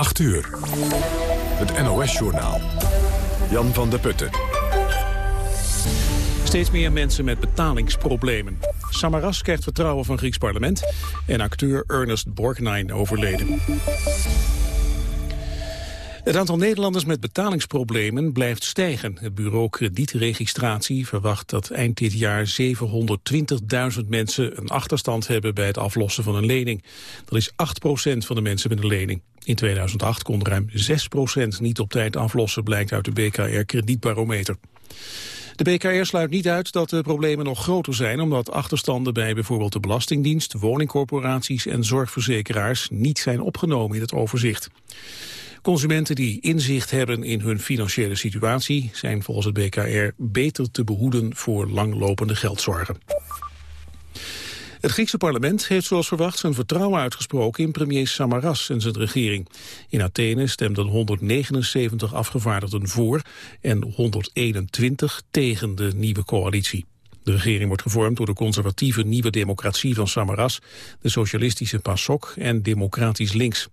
8 uur. Het NOS-journaal. Jan van der Putten. Steeds meer mensen met betalingsproblemen. Samaras krijgt vertrouwen van Grieks parlement... en acteur Ernest Borgnine overleden. Het aantal Nederlanders met betalingsproblemen blijft stijgen. Het bureau kredietregistratie verwacht dat eind dit jaar 720.000 mensen een achterstand hebben bij het aflossen van een lening. Dat is 8% van de mensen met een lening. In 2008 kon ruim 6% niet op tijd aflossen, blijkt uit de BKR kredietbarometer. De BKR sluit niet uit dat de problemen nog groter zijn... omdat achterstanden bij bijvoorbeeld de Belastingdienst, woningcorporaties en zorgverzekeraars niet zijn opgenomen in het overzicht. Consumenten die inzicht hebben in hun financiële situatie zijn volgens het BKR beter te behoeden voor langlopende geldzorgen. Het Griekse parlement heeft zoals verwacht zijn vertrouwen uitgesproken in premier Samaras en zijn regering. In Athene stemden 179 afgevaardigden voor en 121 tegen de nieuwe coalitie. De regering wordt gevormd door de conservatieve Nieuwe Democratie van Samaras, de socialistische PASOK en Democratisch Links.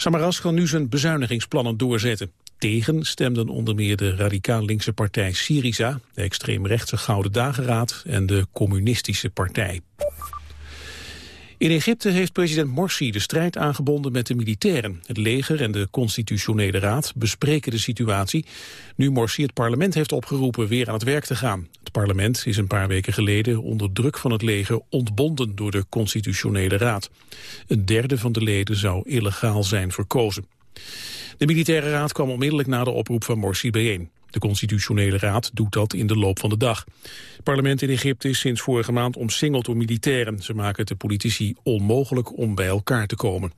Samaras kan nu zijn bezuinigingsplannen doorzetten. Tegen stemden onder meer de radicaal-linkse partij Syriza, de extreemrechtse Gouden Dageraad en de Communistische Partij. In Egypte heeft president Morsi de strijd aangebonden met de militairen. Het leger en de constitutionele raad bespreken de situatie... nu Morsi het parlement heeft opgeroepen weer aan het werk te gaan. Het parlement is een paar weken geleden onder druk van het leger... ontbonden door de constitutionele raad. Een derde van de leden zou illegaal zijn verkozen. De militaire raad kwam onmiddellijk na de oproep van Morsi bijeen. De constitutionele raad doet dat in de loop van de dag. Het parlement in Egypte is sinds vorige maand omsingeld door militairen. Ze maken het de politici onmogelijk om bij elkaar te komen.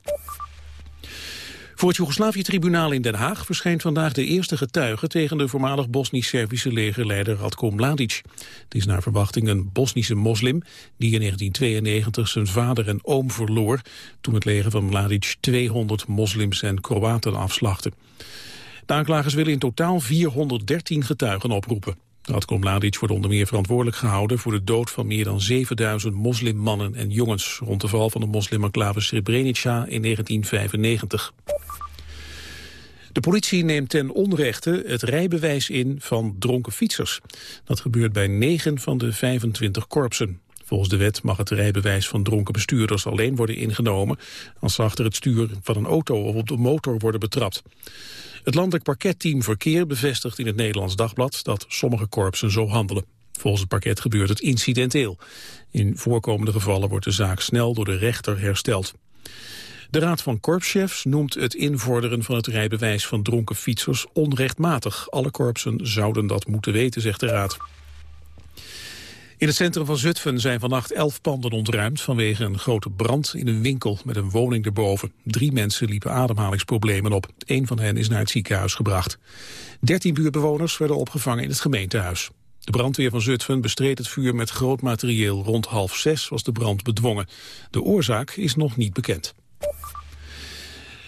Voor het Joegoslavië-tribunaal in Den Haag verschijnt vandaag de eerste getuige tegen de voormalig Bosnisch-Servische legerleider Radko Mladic. Het is naar verwachting een Bosnische moslim die in 1992 zijn vader en oom verloor toen het leger van Mladic 200 moslims en Kroaten afslachtte. De aanklagers willen in totaal 413 getuigen oproepen. Radko Mladic wordt onder meer verantwoordelijk gehouden voor de dood van meer dan 7000 moslimmannen en jongens rond de val van de moslimenclave Srebrenica in 1995. De politie neemt ten onrechte het rijbewijs in van dronken fietsers. Dat gebeurt bij 9 van de 25 korpsen. Volgens de wet mag het rijbewijs van dronken bestuurders alleen worden ingenomen... als ze achter het stuur van een auto of op de motor worden betrapt. Het landelijk parketteam Verkeer bevestigt in het Nederlands Dagblad dat sommige korpsen zo handelen. Volgens het parket gebeurt het incidenteel. In voorkomende gevallen wordt de zaak snel door de rechter hersteld. De Raad van Korpschefs noemt het invorderen van het rijbewijs van dronken fietsers onrechtmatig. Alle korpsen zouden dat moeten weten, zegt de Raad. In het centrum van Zutphen zijn vannacht elf panden ontruimd vanwege een grote brand in een winkel met een woning erboven. Drie mensen liepen ademhalingsproblemen op. Een van hen is naar het ziekenhuis gebracht. Dertien buurtbewoners werden opgevangen in het gemeentehuis. De brandweer van Zutphen bestreed het vuur met groot materieel. Rond half zes was de brand bedwongen. De oorzaak is nog niet bekend.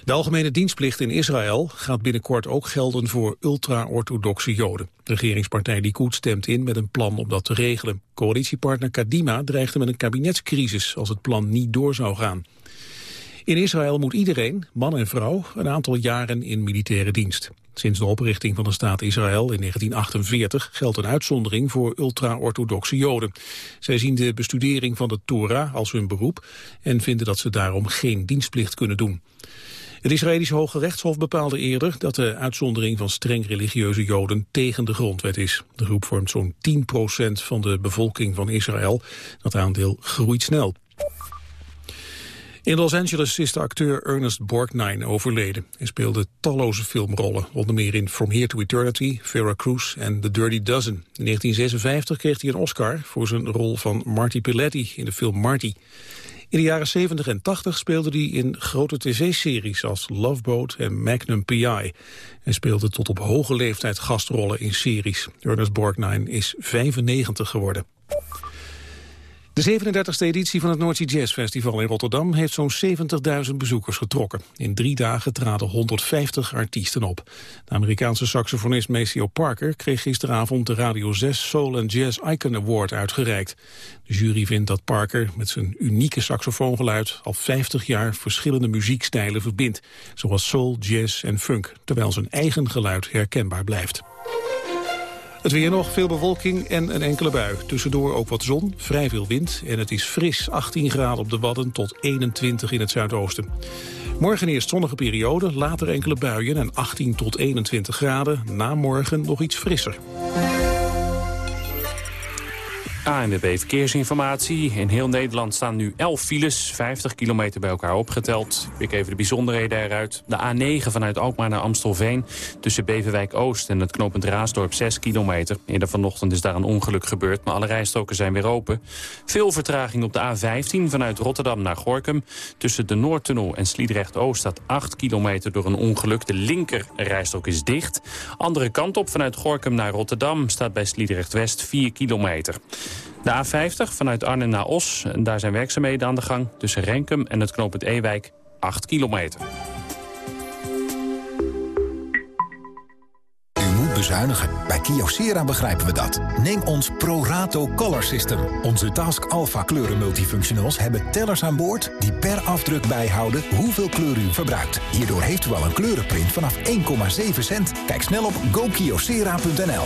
De algemene dienstplicht in Israël gaat binnenkort ook gelden voor ultra-orthodoxe joden. De regeringspartij Likud stemt in met een plan om dat te regelen. Coalitiepartner Kadima dreigde met een kabinetscrisis als het plan niet door zou gaan. In Israël moet iedereen, man en vrouw, een aantal jaren in militaire dienst. Sinds de oprichting van de staat Israël in 1948 geldt een uitzondering voor ultra-orthodoxe joden. Zij zien de bestudering van de Torah als hun beroep en vinden dat ze daarom geen dienstplicht kunnen doen. Het Israëlische Hoge Rechtshof bepaalde eerder dat de uitzondering van streng religieuze Joden tegen de grondwet is. De groep vormt zo'n 10% van de bevolking van Israël. Dat aandeel groeit snel. In Los Angeles is de acteur Ernest Borgnine overleden. Hij speelde talloze filmrollen, onder meer in From Here to Eternity, Vera Cruz en The Dirty Dozen. In 1956 kreeg hij een Oscar voor zijn rol van Marty Piletti in de film Marty. In de jaren 70 en 80 speelde hij in grote tv-series als Love Boat en Magnum P.I. Hij speelde tot op hoge leeftijd gastrollen in series. Ernest Borgnine is 95 geworden. De 37e editie van het Noordzee Jazz Festival in Rotterdam heeft zo'n 70.000 bezoekers getrokken. In drie dagen traden 150 artiesten op. De Amerikaanse saxofonist Maceo Parker kreeg gisteravond de Radio 6 Soul and Jazz Icon Award uitgereikt. De jury vindt dat Parker met zijn unieke saxofoongeluid al 50 jaar verschillende muziekstijlen verbindt, zoals soul, jazz en funk, terwijl zijn eigen geluid herkenbaar blijft. Het weer nog, veel bewolking en een enkele bui. Tussendoor ook wat zon, vrij veel wind en het is fris 18 graden op de Wadden tot 21 in het zuidoosten. Morgen eerst zonnige periode, later enkele buien en 18 tot 21 graden. Na morgen nog iets frisser. ANWB Verkeersinformatie. In heel Nederland staan nu 11 files, 50 kilometer bij elkaar opgeteld. Ik even de bijzonderheden eruit. De A9 vanuit Alkmaar naar Amstelveen. Tussen Beverwijk Oost en het knooppunt Raasdorp 6 kilometer. Eerder vanochtend is daar een ongeluk gebeurd, maar alle rijstroken zijn weer open. Veel vertraging op de A15 vanuit Rotterdam naar Gorkum. Tussen de Noordtunnel en Sliedrecht Oost staat 8 kilometer door een ongeluk. De linker rijstrook is dicht. Andere kant op vanuit Gorkum naar Rotterdam staat bij Sliedrecht West 4 kilometer. De A50 vanuit Arnhem naar Os. En daar zijn werkzaamheden aan de gang. Tussen Renkum en het knooppunt Ewijk 8 kilometer. U moet bezuinigen. Bij Kyocera begrijpen we dat. Neem ons ProRato Color System. Onze Task Alpha kleuren multifunctionals hebben tellers aan boord... die per afdruk bijhouden hoeveel kleur u verbruikt. Hierdoor heeft u al een kleurenprint vanaf 1,7 cent. Kijk snel op gokyocera.nl.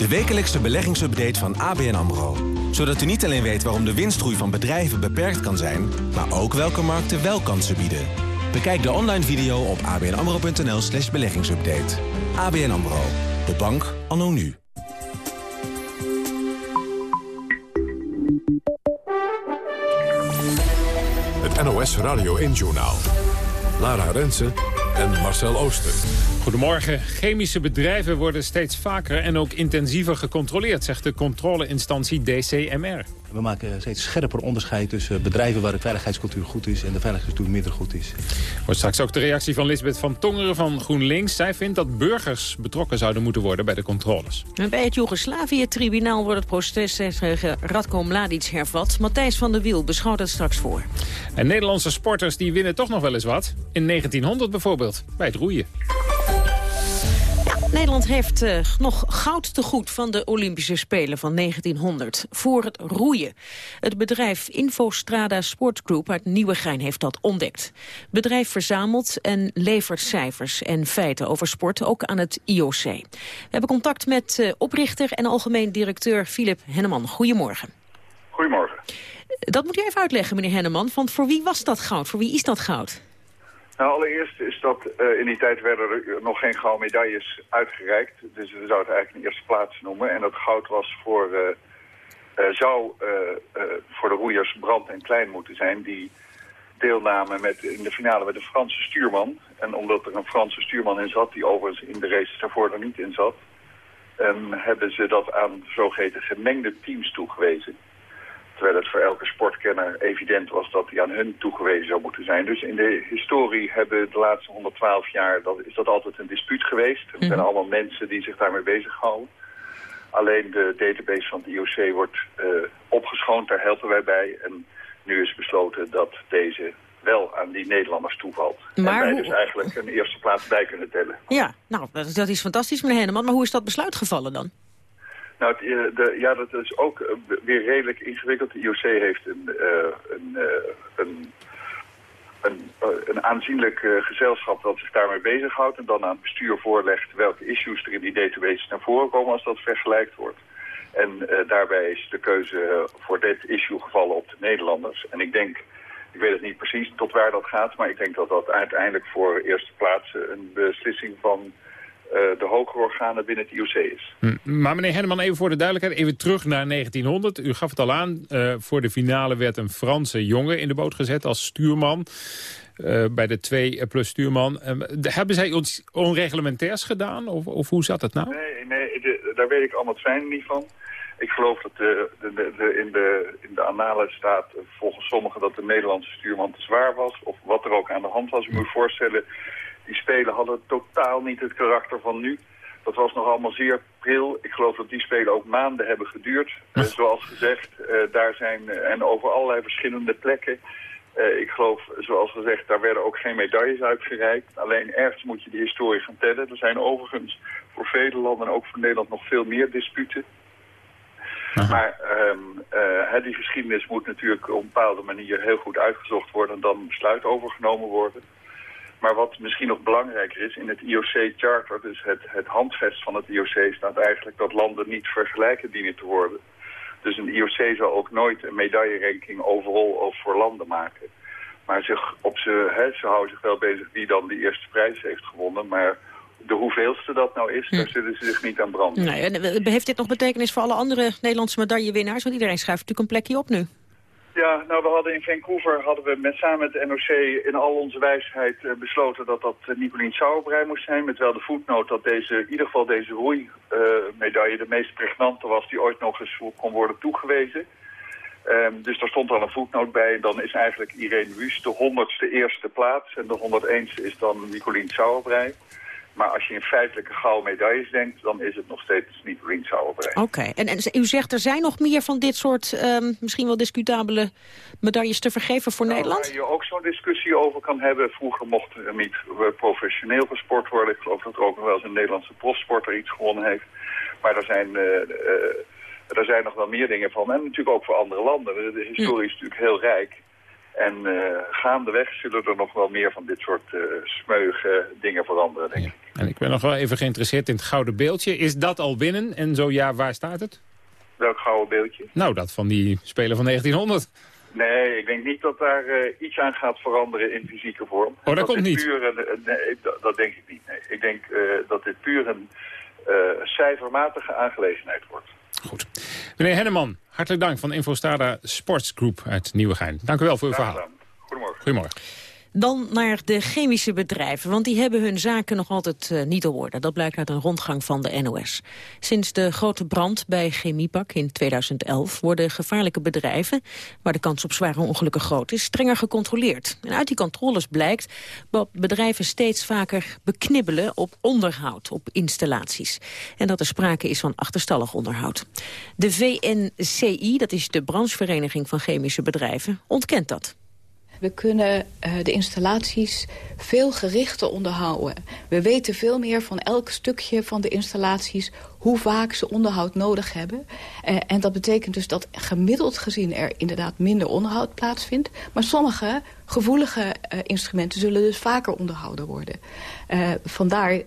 De wekelijkse beleggingsupdate van ABN AMRO. Zodat u niet alleen weet waarom de winstgroei van bedrijven beperkt kan zijn... maar ook welke markten wel kansen bieden. Bekijk de online video op abnamro.nl slash beleggingsupdate. ABN AMRO. De bank anno nu. Het NOS Radio 1-journaal. Lara Rensen en Marcel Ooster. Goedemorgen. Chemische bedrijven worden steeds vaker en ook intensiever gecontroleerd, zegt de controleinstantie DCMR. We maken steeds scherper onderscheid tussen bedrijven waar de veiligheidscultuur goed is en de veiligheidscultuur minder goed is. Wordt straks ook de reactie van Lisbeth van Tongeren van GroenLinks. Zij vindt dat burgers betrokken zouden moeten worden bij de controles. Bij het Joegoslavië-tribunaal wordt het proces tegen Radko Mladic hervat. Matthijs van der Wiel beschouwt het straks voor. En Nederlandse sporters die winnen toch nog wel eens wat. In 1900 bijvoorbeeld, bij het roeien. Nederland heeft uh, nog goud te goed van de Olympische Spelen van 1900 voor het roeien. Het bedrijf Infostrada Sportgroup uit Nieuwegein heeft dat ontdekt. Het bedrijf verzamelt en levert cijfers en feiten over sport ook aan het IOC. We hebben contact met uh, oprichter en algemeen directeur Philip Henneman. Goedemorgen. Goedemorgen. Dat moet u even uitleggen, meneer Henneman, want voor wie was dat goud? Voor wie is dat goud? Nou, allereerst is dat uh, in die tijd werden er nog geen gouden medailles uitgereikt. Dus we zouden eigenlijk een eerste plaats noemen. En dat goud was voor, uh, zou voor de roeiers Brand en Klein moeten zijn... die deelnamen met, in de finale met de Franse stuurman. En omdat er een Franse stuurman in zat, die overigens in de race daarvoor er niet in zat... Um, hebben ze dat aan zogeheten gemengde teams toegewezen. Terwijl het voor elke sportkenner evident was dat die aan hun toegewezen zou moeten zijn. Dus in de historie hebben de laatste 112 jaar, dat, is dat altijd een dispuut geweest. Er zijn allemaal mensen die zich daarmee bezighouden. Alleen de database van het IOC wordt uh, opgeschoond, daar helpen wij bij. En nu is besloten dat deze wel aan die Nederlanders toevalt. Maar en wij dus eigenlijk een eerste plaats bij kunnen tellen. Ja, nou, dat, dat is fantastisch, meneer Henneman. Maar hoe is dat besluit gevallen dan? Nou, de, de, ja, dat is ook weer redelijk ingewikkeld. De IOC heeft een, uh, een, een, een, aanzienlijk gezelschap dat zich daarmee bezighoudt... en dan aan het bestuur voorlegt welke issues er in die database naar voren komen als dat vergelijkt wordt. En daarbij is de keuze voor dit issue gevallen op de Nederlanders. En ik denk, ik weet het niet precies tot waar dat gaat... maar ik denk dat dat uiteindelijk voor eerste plaats een beslissing van de hogere organen binnen het IOC is. Hm. Maar meneer Henneman, even voor de duidelijkheid, even terug naar 1900. U gaf het al aan, voor de finale werd een Franse jongen in de boot gezet als stuurman. bij de 2 plus stuurman. hebben zij ons onreglementairs gedaan? Of, of hoe zat het nou? Nee, nee daar weet ik allemaal het fijn niet van. Ik geloof dat de, de, de, in, de, in de analen staat volgens sommigen dat de Nederlandse stuurman te zwaar was. Of wat er ook aan de hand was. Je moet je voorstellen, die spelen hadden totaal niet het karakter van nu. Dat was nog allemaal zeer pril. Ik geloof dat die spelen ook maanden hebben geduurd. Uh, zoals gezegd, uh, daar zijn, uh, en over allerlei verschillende plekken. ik geloof, zoals gezegd, daar werden ook geen medailles uitgereikt. Alleen ergens moet je de historie gaan tellen. Er zijn overigens voor vele landen en ook voor Nederland nog veel meer disputen. Maar um, die geschiedenis moet natuurlijk op een bepaalde manier heel goed uitgezocht worden en dan besluit overgenomen worden. Maar wat misschien nog belangrijker is, in het IOC-charter, dus het, het handvest van het IOC, staat eigenlijk dat landen niet vergelijken dienen te worden. Dus een IOC zal ook nooit een medailleranking overal of voor landen maken. Maar zich op ze, ze houden zich wel bezig wie dan die eerste prijs heeft gewonnen. Maar de hoeveelste dat nou is, daar hm. zullen ze zich niet aan branden. Nee, heeft dit nog betekenis voor alle andere Nederlandse medaillewinnaars? Want iedereen schuift natuurlijk een plekje op nu. Ja, nou we hadden in Vancouver hadden we met, samen met de NOC in al onze wijsheid uh, besloten dat dat uh, Nicolien Sauerbrei moest zijn. Met wel de voetnoot dat deze, in ieder geval deze roeimedaille uh, de meest pregnante was die ooit nog eens kon worden toegewezen. Um, dus daar stond al een voetnoot bij. Dan is eigenlijk Irene Wust de honderdste eerste plaats. En de 101ste is dan Nicolien Sauerbrei. Maar als je in feitelijke gouden medailles denkt, dan is het nog steeds niet Riensauerbrei. Oké, en, en u zegt er zijn nog meer van dit soort um, misschien wel discutabele medailles te vergeven voor nou, Nederland? Waar je ook zo'n discussie over kan hebben. Vroeger mocht er niet professioneel gesport worden. Ik geloof dat er ook nog wel eens een Nederlandse profsporter iets gewonnen heeft. Maar er zijn... Uh, uh, er zijn nog wel meer dingen van. En natuurlijk ook voor andere landen. De historie is natuurlijk heel rijk. En uh, gaandeweg zullen er nog wel meer van dit soort uh, dingen veranderen, denk ik. En ik ben nog wel even geïnteresseerd in het gouden beeldje. Is dat al binnen? En zo ja, waar staat het? Welk gouden beeldje? Nou, dat van die Spelen van 1900. Nee, ik denk niet dat daar uh, iets aan gaat veranderen in fysieke vorm. Oh, dat, komt niet? Puur een, nee, dat, dat, denk ik niet. Nee. Ik denk dat dit puur een cijfermatige aangelegenheid wordt. Goed. Meneer Henneman, hartelijk dank van Infostrada Sports Group uit Nieuwegein. Dank u wel voor uw verhaal. Goedemorgen. Goedemorgen. Dan naar de chemische bedrijven, want die hebben hun zaken nog altijd uh, niet op orde. Dat blijkt uit een rondgang van de NOS. Sinds de grote brand bij Chemiepak in 2011 worden gevaarlijke bedrijven, waar de kans op zware ongelukken groot is, strenger gecontroleerd. En uit die controles blijkt dat bedrijven steeds vaker beknibbelen op onderhoud, op installaties. En dat er sprake is van achterstallig onderhoud. De VNCI, dat is de branchevereniging van chemische bedrijven, ontkent dat. We kunnen uh, de installaties veel gerichter onderhouden. We weten veel meer van elk stukje van de installaties... hoe vaak ze onderhoud nodig hebben. Uh, en dat betekent dus dat gemiddeld gezien er inderdaad minder onderhoud plaatsvindt. Maar sommige gevoelige uh, instrumenten zullen dus vaker onderhouden worden. vandaar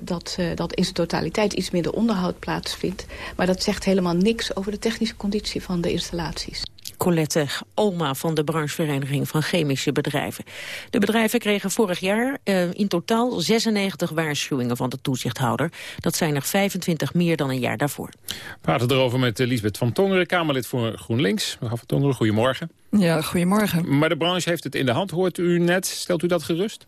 dat, dat in zijn totaliteit iets minder onderhoud plaatsvindt. Maar dat zegt helemaal niks over de technische conditie van de installaties. Colette Oma van de branchevereniging van chemische bedrijven. De bedrijven kregen vorig jaar uh, in totaal 96 waarschuwingen van de toezichthouder. Dat zijn er 25 meer dan een jaar daarvoor. We praten erover met uh, Lisbeth van Tongeren, Kamerlid voor GroenLinks. Mevrouw van Tongeren, goedemorgen. Ja, goedemorgen. Maar de branche heeft het in de hand, hoort u net. Stelt u dat gerust?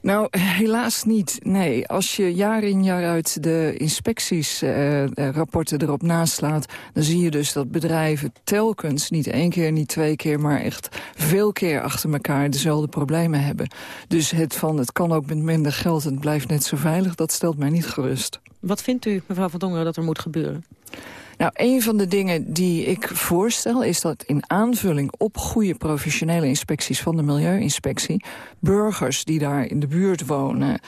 Nou, helaas niet. Nee, als je jaar in jaar uit de inspectiesrapporten uh, erop naslaat... dan zie je dus dat bedrijven telkens, niet één keer, niet twee keer... maar echt veel keer achter elkaar dezelfde problemen hebben. Dus het van het kan ook met minder geld en het blijft net zo veilig... dat stelt mij niet gerust. Wat vindt u, mevrouw Van Dongeren, dat er moet gebeuren? Nou, een van de dingen die ik voorstel is dat in aanvulling op goede professionele inspecties van de Milieuinspectie, burgers die daar in de buurt wonen,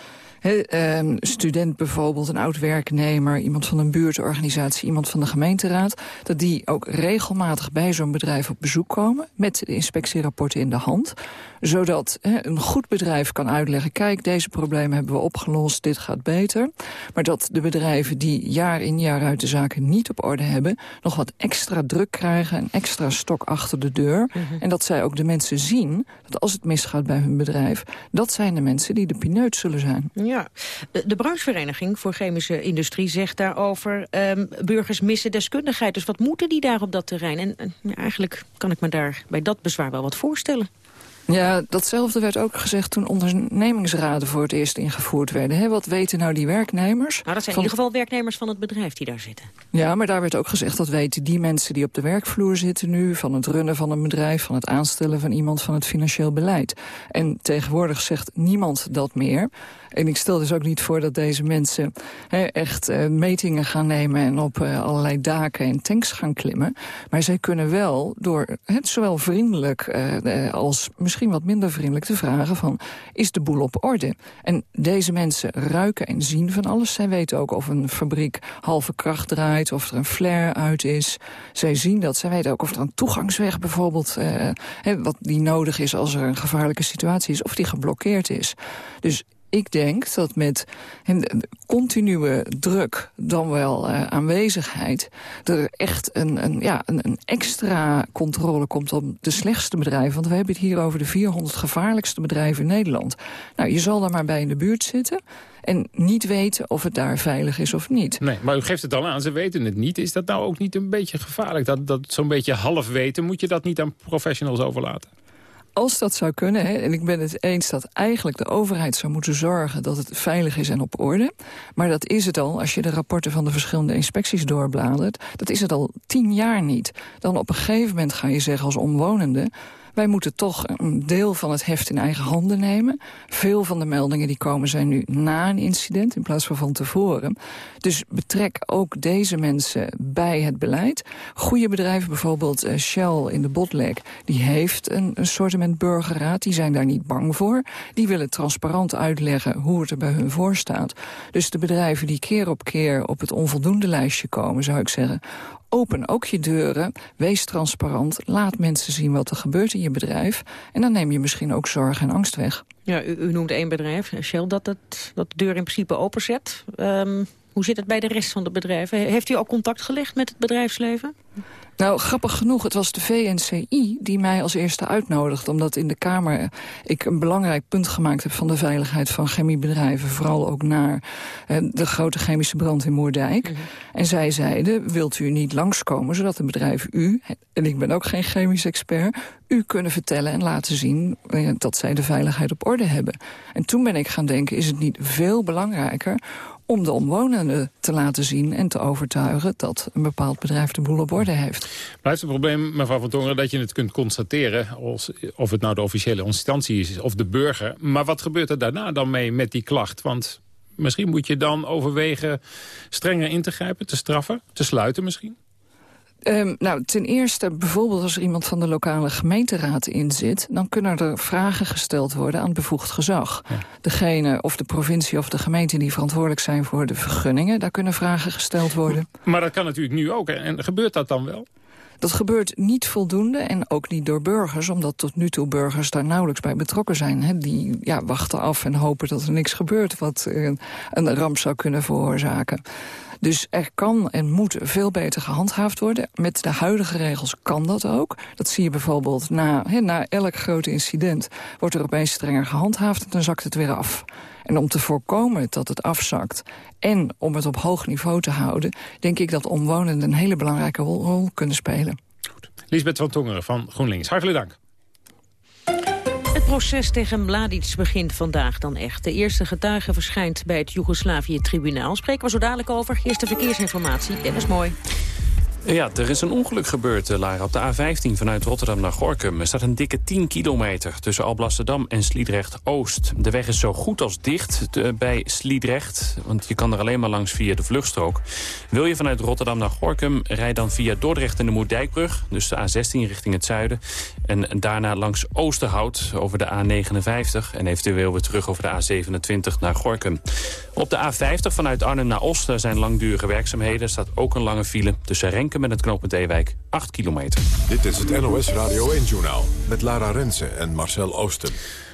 He, student bijvoorbeeld, een oud-werknemer... iemand van een buurtorganisatie, iemand van de gemeenteraad... dat die ook regelmatig bij zo'n bedrijf op bezoek komen... met de inspectierapporten in de hand. Zodat een goed bedrijf kan uitleggen... kijk, deze problemen hebben we opgelost, dit gaat beter. Maar dat de bedrijven die jaar in jaar uit de zaken niet op orde hebben... nog wat extra druk krijgen, een extra stok achter de deur. Mhm. En dat zij ook de mensen zien dat als het misgaat bij hun bedrijf... dat zijn de mensen die de pineut zullen zijn. Ja, Ja, de branchevereniging voor chemische industrie zegt daarover... Um, burgers missen deskundigheid. Dus wat moeten die daar op dat terrein? En, ja, eigenlijk kan ik me daar bij dat bezwaar wel wat voorstellen. Ja, datzelfde werd ook gezegd toen ondernemingsraden voor het eerst ingevoerd werden. He, wat weten nou die werknemers? Nou, dat zijn in ieder geval werknemers van het bedrijf die daar zitten. Ja, maar daar werd ook gezegd dat weten die mensen die op de werkvloer zitten nu... van het runnen van een bedrijf, van het aanstellen van iemand van het financieel beleid. En tegenwoordig zegt niemand dat meer. En ik stel dus ook niet voor dat deze mensen echt uh, metingen gaan nemen... en op uh, allerlei daken en tanks gaan klimmen. Maar zij kunnen wel door het zowel vriendelijk uh, als misschien wat minder vriendelijk te vragen van... is de boel op orde? En deze mensen ruiken en zien van alles. Zij weten ook of een fabriek halve kracht draait, of er een flare uit is. Zij zien dat. Zij weten ook of er een toegangsweg bijvoorbeeld... wat die nodig is als er een gevaarlijke situatie is, of die geblokkeerd is. Dus ik denk dat met continue druk, dan wel uh, aanwezigheid... er echt een, een, ja, een, een, extra controle komt op de slechtste bedrijven. Want we hebben het hier over de 400 gevaarlijkste bedrijven in Nederland. Nou, je zal daar maar bij in de buurt zitten en niet weten of het daar veilig is of niet. Nee, maar u geeft het dan aan, ze weten het niet. Is dat nou ook niet een beetje gevaarlijk? Dat, dat zo'n beetje half weten, moet je dat niet aan professionals overlaten? Als dat zou kunnen, hè, en ik ben het eens dat eigenlijk de overheid zou moeten zorgen dat het veilig is en op orde. Maar dat is het al als je de rapporten van de verschillende inspecties doorbladert. Dat is het al tien jaar niet. Dan op een gegeven moment ga je zeggen als omwonende... Wij moeten toch een deel van het heft in eigen handen nemen. Veel van de meldingen die komen zijn nu na een incident in plaats van van tevoren. Dus betrek ook deze mensen bij het beleid. Goede bedrijven, bijvoorbeeld eh, Shell in de Botlek... die heeft een, een burgerraad, die zijn daar niet bang voor. Die willen transparant uitleggen hoe het er bij hun voor staat. Dus de bedrijven die keer op keer op het onvoldoende lijstje komen... zou ik zeggen, Open ook je deuren, wees transparant, laat mensen zien wat er gebeurt in je bedrijf. En dan neem je misschien ook zorg en angst weg. Ja, u, noemt één bedrijf, Shell, dat, het, dat de deur in principe openzet. Um, hoe zit het bij de rest van de bedrijven? Heeft u ook contact gelegd met het bedrijfsleven? Nou, grappig genoeg, het was de VNCI die mij als eerste uitnodigde... omdat in de Kamer ik een belangrijk punt gemaakt heb... van de veiligheid van chemiebedrijven. Vooral ook naar eh, de grote chemische brand in Moerdijk. Mhm. En zij zeiden, wilt u niet langskomen... zodat een bedrijf u, en ik ben ook geen chemisch expert... u kunnen vertellen en laten zien eh, dat zij de veiligheid op orde hebben. En toen ben ik gaan denken, is het niet veel belangrijker om de omwonenden te laten zien en te overtuigen... dat een bepaald bedrijf de boel op orde heeft. Blijft het probleem, mevrouw Van Tongeren, dat je het kunt constateren... of het nou de officiële instantie is of de burger. Maar wat gebeurt er daarna dan mee met die klacht? Want misschien moet je dan overwegen strenger in te grijpen, te straffen, te sluiten misschien? Um, nou, ten eerste, bijvoorbeeld als er iemand van de lokale gemeenteraad in zit... dan kunnen er vragen gesteld worden aan bevoegd gezag. Degene of de provincie of de gemeente die verantwoordelijk zijn voor de vergunningen... daar kunnen vragen gesteld worden. Maar dat kan natuurlijk nu ook. En gebeurt dat dan wel? Dat gebeurt niet voldoende en ook niet door burgers... omdat tot nu toe burgers daar nauwelijks bij betrokken zijn. Hè. Die ja, wachten af en hopen dat er niks gebeurt... wat een ramp zou kunnen veroorzaken. Dus er kan en moet veel beter gehandhaafd worden. Met de huidige regels kan dat ook. Dat zie je bijvoorbeeld na, he, na elk groot incident... wordt er opeens strenger gehandhaafd en dan zakt het weer af. En om te voorkomen dat het afzakt en om het op hoog niveau te houden... denk ik dat omwonenden een hele belangrijke rol kunnen spelen. Goed. Lisbeth van Tongeren van GroenLinks, hartelijk dank proces tegen Mladic begint vandaag dan echt. De eerste getuige verschijnt bij het Joegoslavië-tribunaal. Spreken we zo dadelijk over. Eerste verkeersinformatie, Dennis Mooi. Ja, er is een ongeluk gebeurd, eh, Lara, op de A15 vanuit Rotterdam naar Gorkum. Er staat een dikke 10 kilometer tussen Alblasserdam en Sliedrecht-Oost. De weg is zo goed als dicht bij Sliedrecht, want je kan er alleen maar langs via de vluchtstrook. Wil je vanuit Rotterdam naar Gorkum, rijd dan via Dordrecht en de Moerdijkbrug, dus de A16 richting het zuiden. En daarna langs Oosterhout over de A59 en eventueel weer terug over de A27 naar Gorkum. Op de A50 vanuit Arnhem naar Oost zijn langdurige werkzaamheden. Er staat ook een lange file tussen Renken met het knooppunt Ewijk 8 kilometer. Dit is het NOS Radio 1-journaal met Lara Rensen en Marcel Oosten.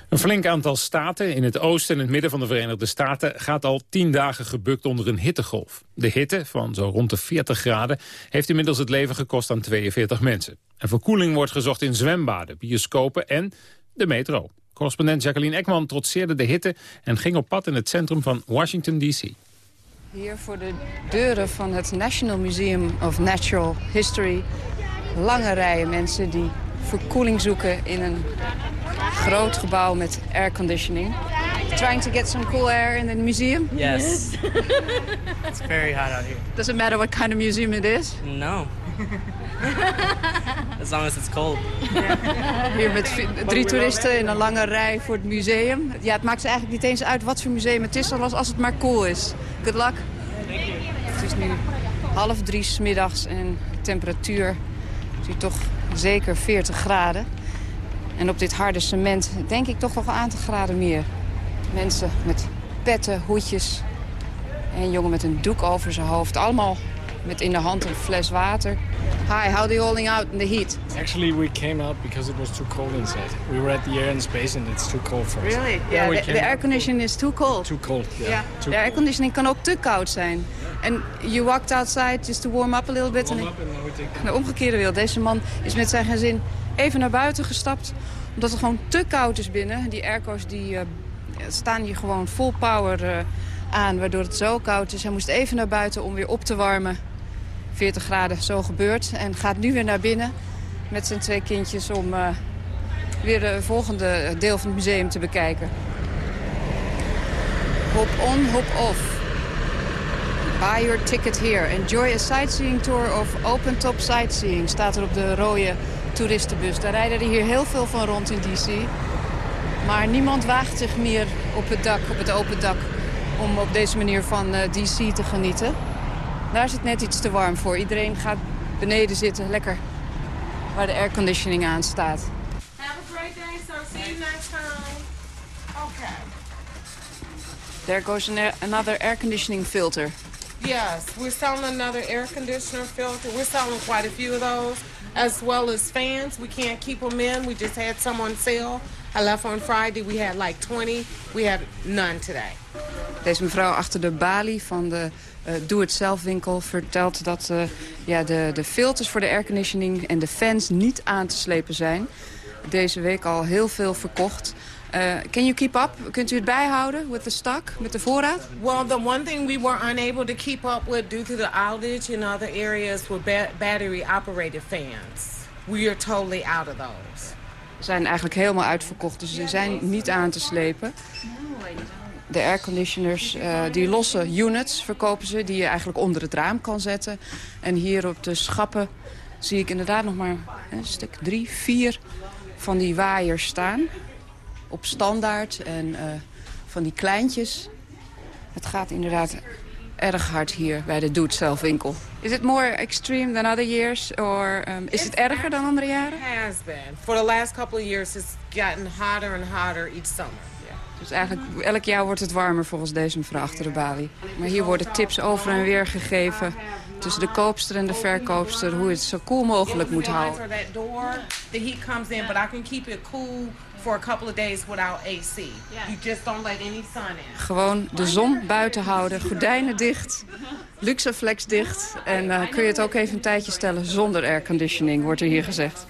Een flink aantal staten in het oosten en het midden van de Verenigde Staten... gaat al tien dagen gebukt onder een hittegolf. De hitte, van zo rond de 40 graden, heeft inmiddels het leven gekost aan 42 mensen. En verkoeling wordt gezocht in zwembaden, bioscopen en de metro. Correspondent Jacqueline Ekman trotseerde de hitte en ging op pad in het centrum van Washington D.C. Hier voor de deuren van het National Museum of Natural History. Lange rijen mensen die verkoeling zoeken in een groot gebouw met airconditioning. Trying to get some cool air in the museum? Yes. it's very hot out here. Does it matter what kind of museum it is? No. as long as it's cold. Hier met drie toeristen in een lange rij voor het museum. Ja, het maakt ze eigenlijk niet eens uit wat voor museum het is, als het maar cool is. Good luck. Het is nu half drie s middags en de temperatuur is toch zeker 40 graden. En op dit harde cement denk ik toch nog een aantal graden meer. Mensen met petten, hoedjes en een jongen met een doek over zijn hoofd. Allemaal met in de hand een fles water. Hi, how are you holding out in the heat? Actually, we came out because it was too cold inside. We were at the air and space and it's too cold for us. Really? Yeah, yeah the, the, air conditioning is too cold. Too cold, yeah. yeah. Too the air conditioning kan ook te koud zijn. And you walked outside just to warm up a little bit. Warm up and now we take... De omgekeerde wil. Deze man is met zijn gezin even naar buiten gestapt. Omdat het gewoon te koud is binnen. Die airco's die, uh, staan hier gewoon vol power uh, aan. Waardoor het zo koud is. Hij moest even naar buiten om weer op te warmen. 40 graden zo gebeurd. En gaat nu weer naar binnen met zijn twee kindjes om uh, weer het volgende deel van het museum te bekijken. Hop on, hop off. Buy your ticket here. Enjoy a sightseeing tour of open top sightseeing. Staat er op de rode toeristenbus. Daar rijden er hier heel veel van rond in DC. Maar niemand waagt zich meer op het dak, op het open dak... om op deze manier van uh, DC te genieten. Daar is het net iets te warm voor. Iedereen gaat beneden zitten, lekker waar de airconditioning aan staat. Have a great day, sir. See you next time. Okay. There goes an another air conditioning filter. Yes, we're selling another air conditioner filter. We're selling quite a few of those, as well as fans. We can't keep them in. We just had some on sale. I left on Friday. We had like 20. We have none today. Deze mevrouw achter de balie van de uh, doe-het-zelf winkel vertelt dat uh, ja, de, de filters voor de airconditioning en de fans niet aan te slepen zijn. Deze week al heel veel verkocht. Uh, can you keep up? Kunt u het bijhouden with the stock, met de voorraad? Well, the one thing we were unable to keep up with due to the outage in other areas were ba battery-operated fans. We are totally out of those. Ze zijn eigenlijk helemaal uitverkocht, dus ze zijn niet aan te slepen de airconditioners, uh, die losse units verkopen ze... die je eigenlijk onder het raam kan zetten. En hier op de schappen zie ik inderdaad nog maar een stuk drie, vier van die waaiers staan. Op standaard en uh, van die kleintjes. Het gaat inderdaad erg hard hier bij de doe-het-zelf winkel. Is it more extreme than other years? Or um, is het erger dan andere jaren? It has been. For the last couple of years it's gotten hotter and hotter each summer. Dus eigenlijk elk jaar wordt het warmer volgens deze mevrouw achter de balie. Maar hier worden tips over en weer gegeven tussen de koopster en de verkoopster... hoe het zo koel mogelijk moet houden. The heat comes in, but I can keep it cool for a couple of days without AC. You just don't let any sun in. Gewoon de zon buiten houden, gordijnen dicht, luxeflex dicht... en uh, kun je het ook even een tijdje stellen zonder airconditioning, wordt er hier gezegd.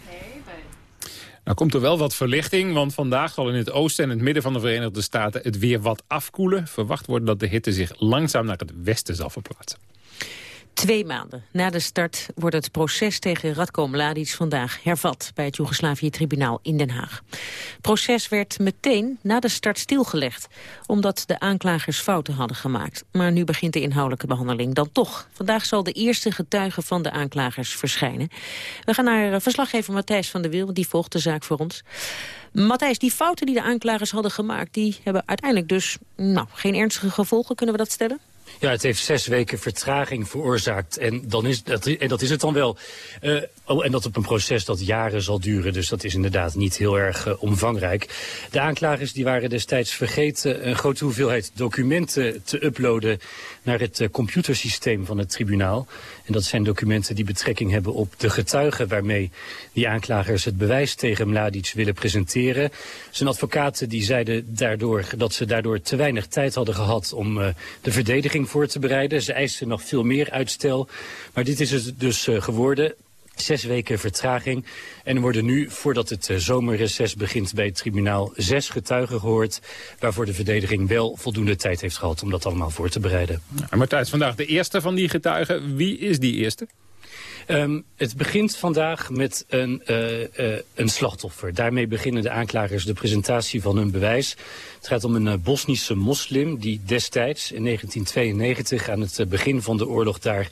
Nou komt er wel wat verlichting, want vandaag zal in het oosten en het midden van de Verenigde Staten het weer wat afkoelen. Verwacht wordt dat de hitte zich langzaam naar het westen zal verplaatsen. Twee maanden na de start wordt het proces tegen Radko Mladic vandaag hervat bij het Joegoslavië-tribunaal in Den Haag. Het proces werd meteen na de start stilgelegd, omdat de aanklagers fouten hadden gemaakt. Maar nu begint de inhoudelijke behandeling dan toch. Vandaag zal de eerste getuige van de aanklagers verschijnen. We gaan naar eh, verslaggever Matthijs van der Wiel, die volgt de zaak voor ons. Matthijs, die fouten die de aanklagers hadden gemaakt, die hebben uiteindelijk dus nou, geen ernstige gevolgen, kunnen we dat stellen? Ja, het heeft zes weken vertraging veroorzaakt. En, dan is, dat, en dat is het dan wel. Uh, oh, en dat op een proces dat jaren zal duren. Dus dat is inderdaad niet heel erg uh, omvangrijk. De aanklagers die waren destijds vergeten een grote hoeveelheid documenten te uploaden naar het uh, computersysteem van het tribunaal. En dat zijn documenten die betrekking hebben op de getuigen waarmee die aanklagers het bewijs tegen Mladic willen presenteren. Zijn advocaten die zeiden daardoor dat ze daardoor te weinig tijd hadden gehad om uh, de verdediging voor te bereiden. Ze eisten nog veel meer uitstel. Maar dit is het dus uh, geworden Zes weken vertraging. En er worden nu, voordat het uh, zomerreces begint bij het tribunaal, zes getuigen gehoord. Waarvoor de verdediging wel voldoende tijd heeft gehad om dat allemaal voor te bereiden. Ja, maar vandaag de eerste van die getuigen. Wie is die eerste? Um, het begint vandaag met een, uh, uh, een slachtoffer. Daarmee beginnen de aanklagers de presentatie van hun bewijs. Het gaat om een uh, Bosnische moslim die destijds in 1992 aan het begin van de oorlog daar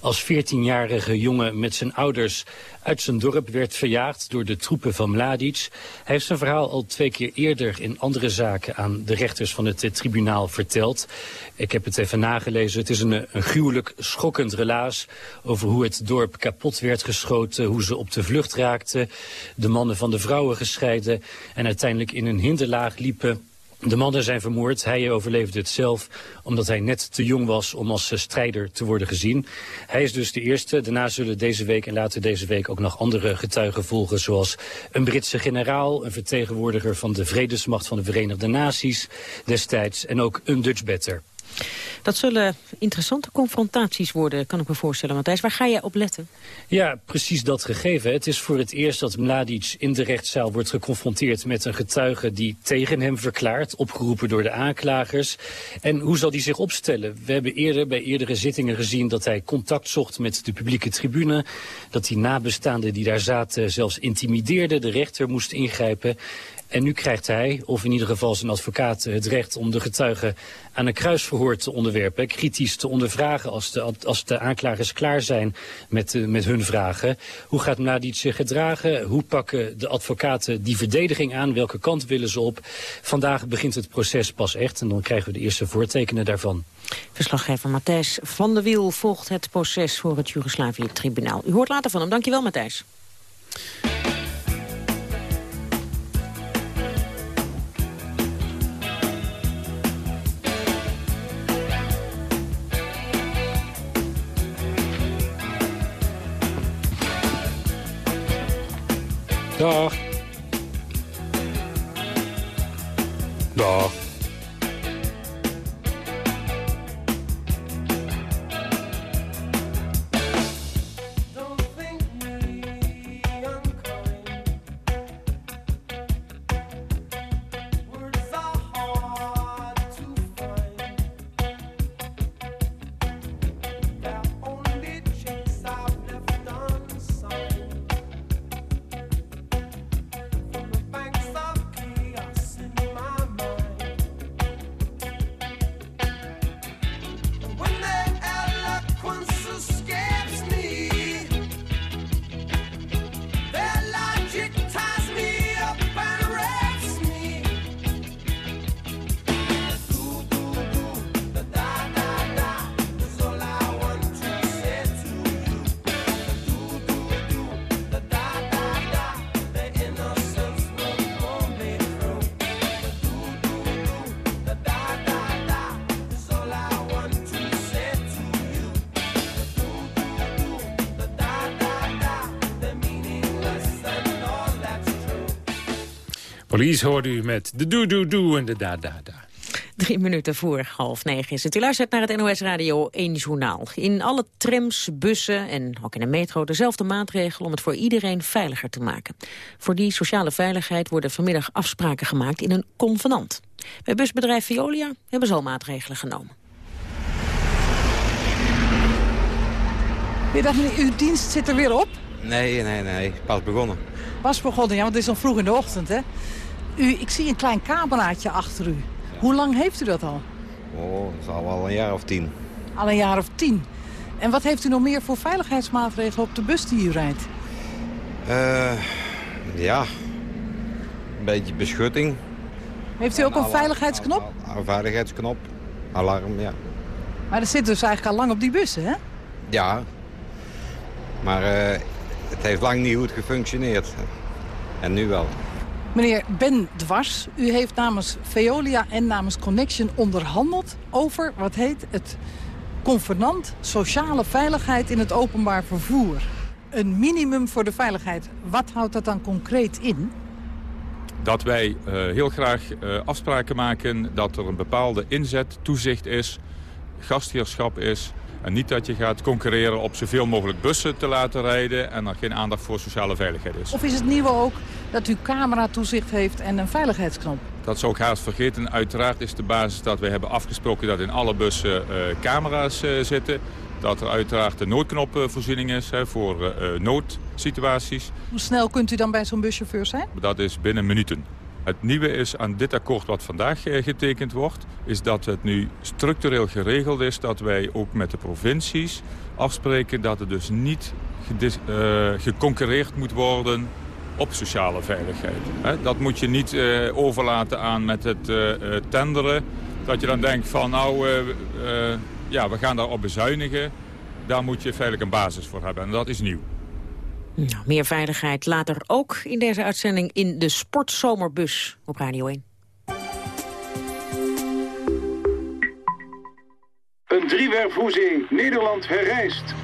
als 14-jarige jongen met zijn ouders uit zijn dorp werd verjaagd door de troepen van Mladic. Hij heeft zijn verhaal al twee keer eerder in andere zaken aan de rechters van het tribunaal verteld. Ik heb het even nagelezen. Het is een, een gruwelijk schokkend relaas over hoe het dorp kapot werd geschoten, hoe ze op de vlucht raakten, de mannen van de vrouwen gescheiden en uiteindelijk in een hinderlaag liepen de mannen zijn vermoord. Hij overleefde het zelf omdat hij net te jong was om als strijder te worden gezien. Hij is dus de eerste. Daarna zullen deze week en later deze week ook nog andere getuigen volgen. Zoals een Britse generaal, een vertegenwoordiger van de vredesmacht van de Verenigde Naties destijds. En ook een Dutchbatter. Dat zullen interessante confrontaties worden, kan ik me voorstellen. Matthijs, waar ga jij op letten? Ja, precies dat gegeven. Het is voor het eerst dat Mladic in de rechtszaal wordt geconfronteerd met een getuige die tegen hem verklaart, opgeroepen door de aanklagers. En hoe zal hij zich opstellen? We hebben eerder bij eerdere zittingen gezien dat hij contact zocht met de publieke tribune, dat die nabestaanden die daar zaten zelfs intimideerden, de rechter moest ingrijpen. En nu krijgt hij, of in ieder geval zijn advocaat, het recht om de getuigen aan een kruisverhoor te onderwerpen. Kritisch te ondervragen als de, als de aanklagers klaar zijn met, uh, met hun vragen. Hoe gaat Mladic zich gedragen? Hoe pakken de advocaten die verdediging aan? Welke kant willen ze op? Vandaag begint het proces pas echt en dan krijgen we de eerste voortekenen daarvan. Verslaggever Matthijs van der Wiel volgt het proces voor het Joegoslavië-tribunaal. U hoort later van hem. Dankjewel, Matthijs. Dag. Dag. Police hoorde u met de doe-doe-doe en de da-da-da. Drie minuten voor half negen is het. U luistert naar het NOS Radio 1 Journaal. In alle trams, bussen en ook in de metro dezelfde maatregel... om het voor iedereen veiliger te maken. Voor die sociale veiligheid worden vanmiddag afspraken gemaakt in een convenant. Bij busbedrijf Veolia hebben ze al maatregelen genomen. Middag, uw dienst zit er weer op? Nee, nee, nee. Pas begonnen. Pas begonnen, ja, want het is al vroeg in de ochtend, hè? U, ik zie een klein cameraatje achter u. Hoe lang heeft u dat al? Oh, dat is al wel een jaar of tien. Al een jaar of tien. En wat heeft u nog meer voor veiligheidsmaatregelen op de bus die u rijdt? Uh, ja, een beetje beschutting. Heeft u ook een veiligheidsknop? Een veiligheidsknop, alarm, ja. Maar dat zit dus eigenlijk al lang op die bussen, hè? Ja, maar uh, het heeft lang niet goed gefunctioneerd. En nu wel. Meneer Ben Dwars, u heeft namens Veolia en namens Connection onderhandeld over wat heet het convenant sociale veiligheid in het openbaar vervoer. Een minimum voor de veiligheid. Wat houdt dat dan concreet in? Dat wij uh, heel graag uh, afspraken maken dat er een bepaalde inzet, toezicht is, gastheerschap is En niet dat je gaat concurreren op zoveel mogelijk bussen te laten rijden... en er geen aandacht voor sociale veiligheid is. Of is het nieuwe ook dat u camera-toezicht heeft en een veiligheidsknop? Dat zou ik haast vergeten. Uiteraard is de basis dat we hebben afgesproken dat in alle bussen uh, camera's uh, zitten. Dat er uiteraard de noodknopvoorziening is hè, voor uh, noodsituaties. Hoe snel kunt u dan bij zo'n buschauffeur zijn? Dat is binnen minuten. Het nieuwe is aan dit akkoord wat vandaag getekend wordt... is dat het nu structureel geregeld is dat wij ook met de provincies afspreken... dat het dus niet uh, geconcurreerd moet worden op sociale veiligheid. dat moet je niet uh, overlaten aan met het uh, tenderen. Dat je dan denkt van nou, ja, we gaan daarop bezuinigen. Daar moet je feitelijk een basis voor hebben. En dat is nieuw. Nou, meer veiligheid later ook in deze uitzending in de Sportzomerbus op Radio 1. Een driewerfhoezing. Nederland herrijst.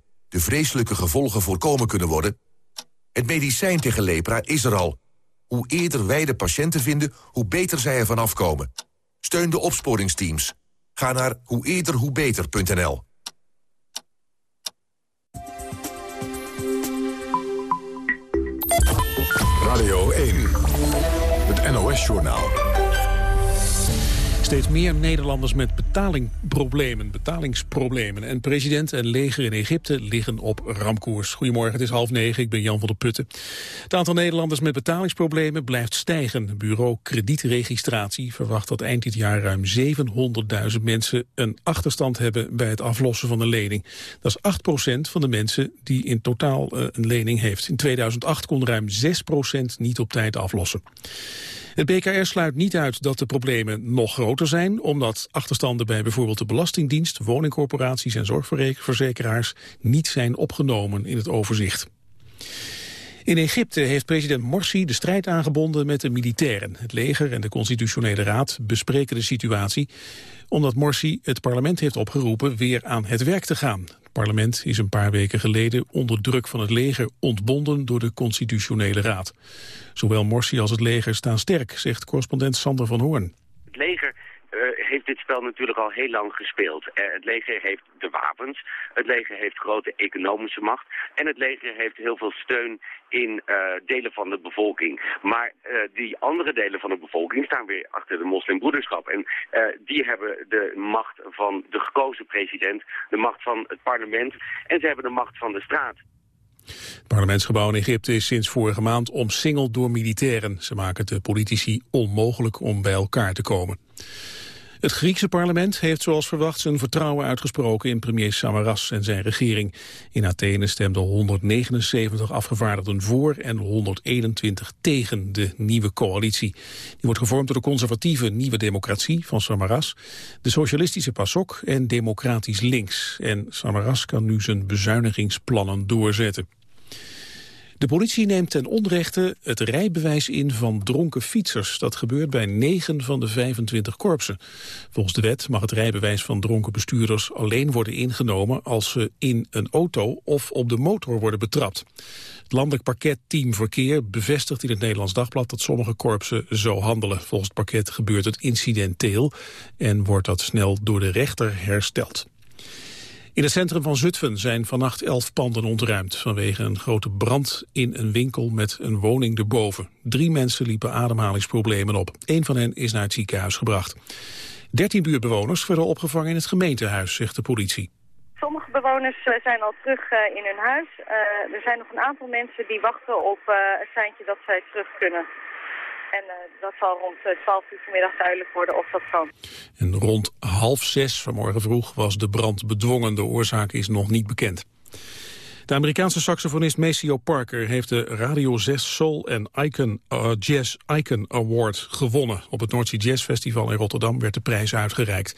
de vreselijke gevolgen voorkomen kunnen worden? Het medicijn tegen lepra is er al. Hoe eerder wij de patiënten vinden, hoe beter zij ervan afkomen. Steun de opsporingsteams. Ga naar hoe eerder hoe beter.nl. Radio 1, het NOS-journaal. Steeds meer Nederlanders met betalingproblemen, betalingsproblemen. En president en leger in Egypte liggen op ramkoers. Goedemorgen, het is half negen, ik ben Jan van der Putten. Het aantal Nederlanders met betalingsproblemen blijft stijgen. Bureau Kredietregistratie verwacht dat eind dit jaar ruim 700.000 mensen een achterstand hebben bij het aflossen van een lening. Dat is 8% van de mensen die in totaal eh, een lening heeft. In 2008 kon ruim 6% niet op tijd aflossen. Het BKR sluit niet uit dat de problemen nog groter zijn... omdat achterstanden bij bijvoorbeeld de Belastingdienst... woningcorporaties en zorgverzekeraars niet zijn opgenomen in het overzicht. In Egypte heeft president Morsi de strijd aangebonden met de militairen. Het leger en de constitutionele raad bespreken de situatie... omdat Morsi het parlement heeft opgeroepen weer aan het werk te gaan. Het parlement is een paar weken geleden onder druk van het leger ontbonden door de constitutionele raad. Zowel Morsi als het leger staan sterk, zegt correspondent Sander van Hoorn. Het leger heeft dit spel natuurlijk al heel lang gespeeld. Uh, het leger heeft de wapens, het leger heeft grote economische macht... en het leger heeft heel veel steun in uh, delen van de bevolking. Maar die andere delen van de bevolking staan weer achter de moslimbroederschap. En die hebben de macht van de gekozen president, de macht van het parlement... en ze hebben de macht van de straat. Het parlementsgebouw in Egypte is sinds vorige maand omsingeld door militairen. Ze maken het de politici onmogelijk om bij elkaar te komen. Het Griekse parlement heeft zoals verwacht zijn vertrouwen uitgesproken in premier Samaras en zijn regering. In Athene stemden 179 afgevaardigden voor en 121 tegen de nieuwe coalitie. Die wordt gevormd door de conservatieve Nieuwe Democratie van Samaras, de socialistische PASOK en Democratisch Links. En Samaras kan nu zijn bezuinigingsplannen doorzetten. De politie neemt ten onrechte het rijbewijs in van dronken fietsers. Dat gebeurt bij 9 van de 25 korpsen. Volgens de wet mag het rijbewijs van dronken bestuurders alleen worden ingenomen... als ze in een auto of op de motor worden betrapt. Het landelijk parket Team Verkeer bevestigt in het Nederlands Dagblad... dat sommige korpsen zo handelen. Volgens het parket gebeurt het incidenteel en wordt dat snel door de rechter hersteld. In het centrum van Zutphen zijn vannacht elf panden ontruimd... vanwege een grote brand in een winkel met een woning erboven. Drie mensen liepen ademhalingsproblemen op. Eén van hen is naar het ziekenhuis gebracht. Dertien buurtbewoners werden opgevangen in het gemeentehuis, zegt de politie. Sommige bewoners eh, zijn al terug eh, in hun huis. Uh, er zijn nog een aantal mensen die wachten op het seintje dat zij terug kunnen. En uh, dat zal rond 12 uur vanmiddag duidelijk worden of dat kan. En rond half zes vanmorgen vroeg was de brand bedwongen. De oorzaak is nog niet bekend. De Amerikaanse saxofonist Maceo Parker heeft de Radio 6 Soul en Icon, uh, Jazz Icon Award gewonnen. Op het Noordzee Jazz Festival in Rotterdam werd de prijs uitgereikt.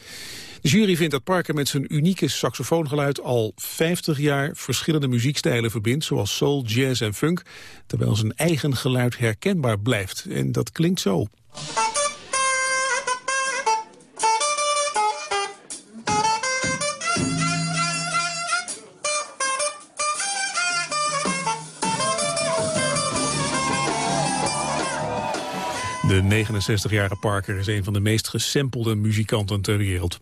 De jury vindt dat Parker met zijn unieke saxofoongeluid al 50 jaar verschillende muziekstijlen verbindt, zoals soul, jazz en funk, terwijl zijn eigen geluid herkenbaar blijft. En dat klinkt zo. De 69-jarige Parker is een van de meest gesampelde muzikanten ter wereld.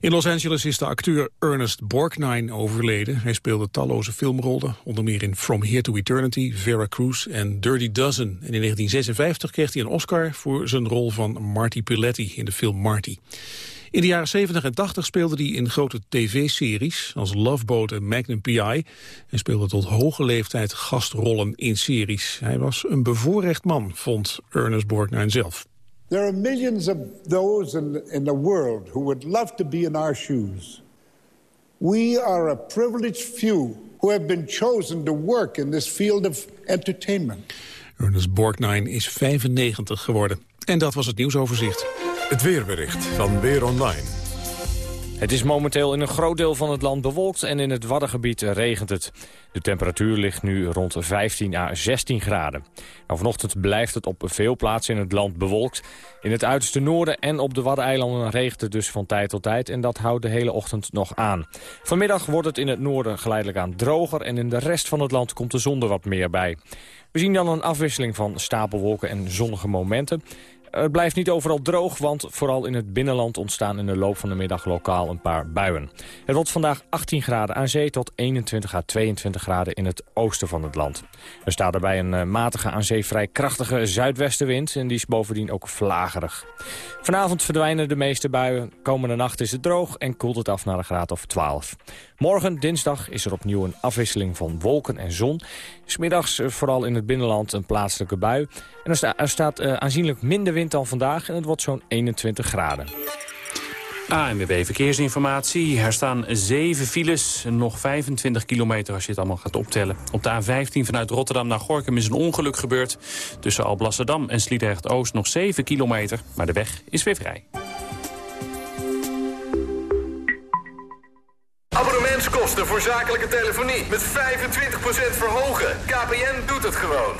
In Los Angeles is de acteur Ernest Borgnine overleden. Hij speelde talloze filmrollen, onder meer in From Here to Eternity, Vera Cruz en Dirty Dozen. En in 1956 kreeg hij een Oscar voor zijn rol van Marty Piletti in de film Marty. In de jaren 70 en 80 speelde hij in grote tv-series als Love Boat en Magnum P.I. en speelde tot hoge leeftijd gastrollen in series. Hij was een bevoorrecht man, vond Ernest Borgnine zelf. There are millions of those in, in the world who would love to be in our shoes. We are a privileged few who have been chosen to work in this field of entertainment. Ernest Borgnine is 95 geworden. En dat was het nieuwsoverzicht. Het weerbericht van Weer Online. Het is momenteel in een groot deel van het land bewolkt en in het Waddengebied regent het. De temperatuur ligt nu rond 15 à 16 graden. Nou, vanochtend blijft het op veel plaatsen in het land bewolkt. In het uiterste noorden en op de Waddeneilanden regent het dus van tijd tot tijd... en dat houdt de hele ochtend nog aan. Vanmiddag wordt het in het noorden geleidelijk aan droger... en in de rest van het land komt de zon er wat meer bij. We zien dan een afwisseling van stapelwolken en zonnige momenten. Het blijft niet overal droog, want vooral in het binnenland ontstaan in de loop van de middag lokaal een paar buien. Het wordt vandaag 18 graden aan zee tot 21 à 22 graden in het oosten van het land. Er staat daarbij een eh, matige aan zee vrij krachtige zuidwestenwind en die is bovendien ook vlagerig. Vanavond verdwijnen de meeste buien, komende nacht is het droog en koelt het af naar een graad of 12. Morgen, dinsdag, is er opnieuw een afwisseling van wolken en zon. Smiddags eh, vooral in het binnenland een plaatselijke bui. En er, er staat uh, aanzienlijk minder wind dan vandaag en het wordt zo'n 21 graden. ANWB Verkeersinformatie. Er staan 7 files, nog 25 kilometer als je het allemaal gaat optellen. Op de A15 vanuit Rotterdam naar Gorkum is een ongeluk gebeurd. Tussen Alblasserdam en Sliedrecht-Oost nog 7 kilometer, maar de weg is weer vrij. Abonnementskosten voor zakelijke telefonie met 25% verhogen. KPN doet het gewoon.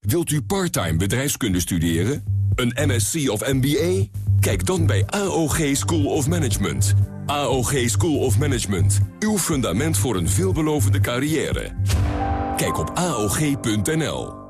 Wilt u parttime bedrijfskunde studeren? Een MSc of MBA? Kijk dan bij AOG School of Management. AOG School of Management. Uw fundament voor een veelbelovende carrière. Kijk op AOG.nl.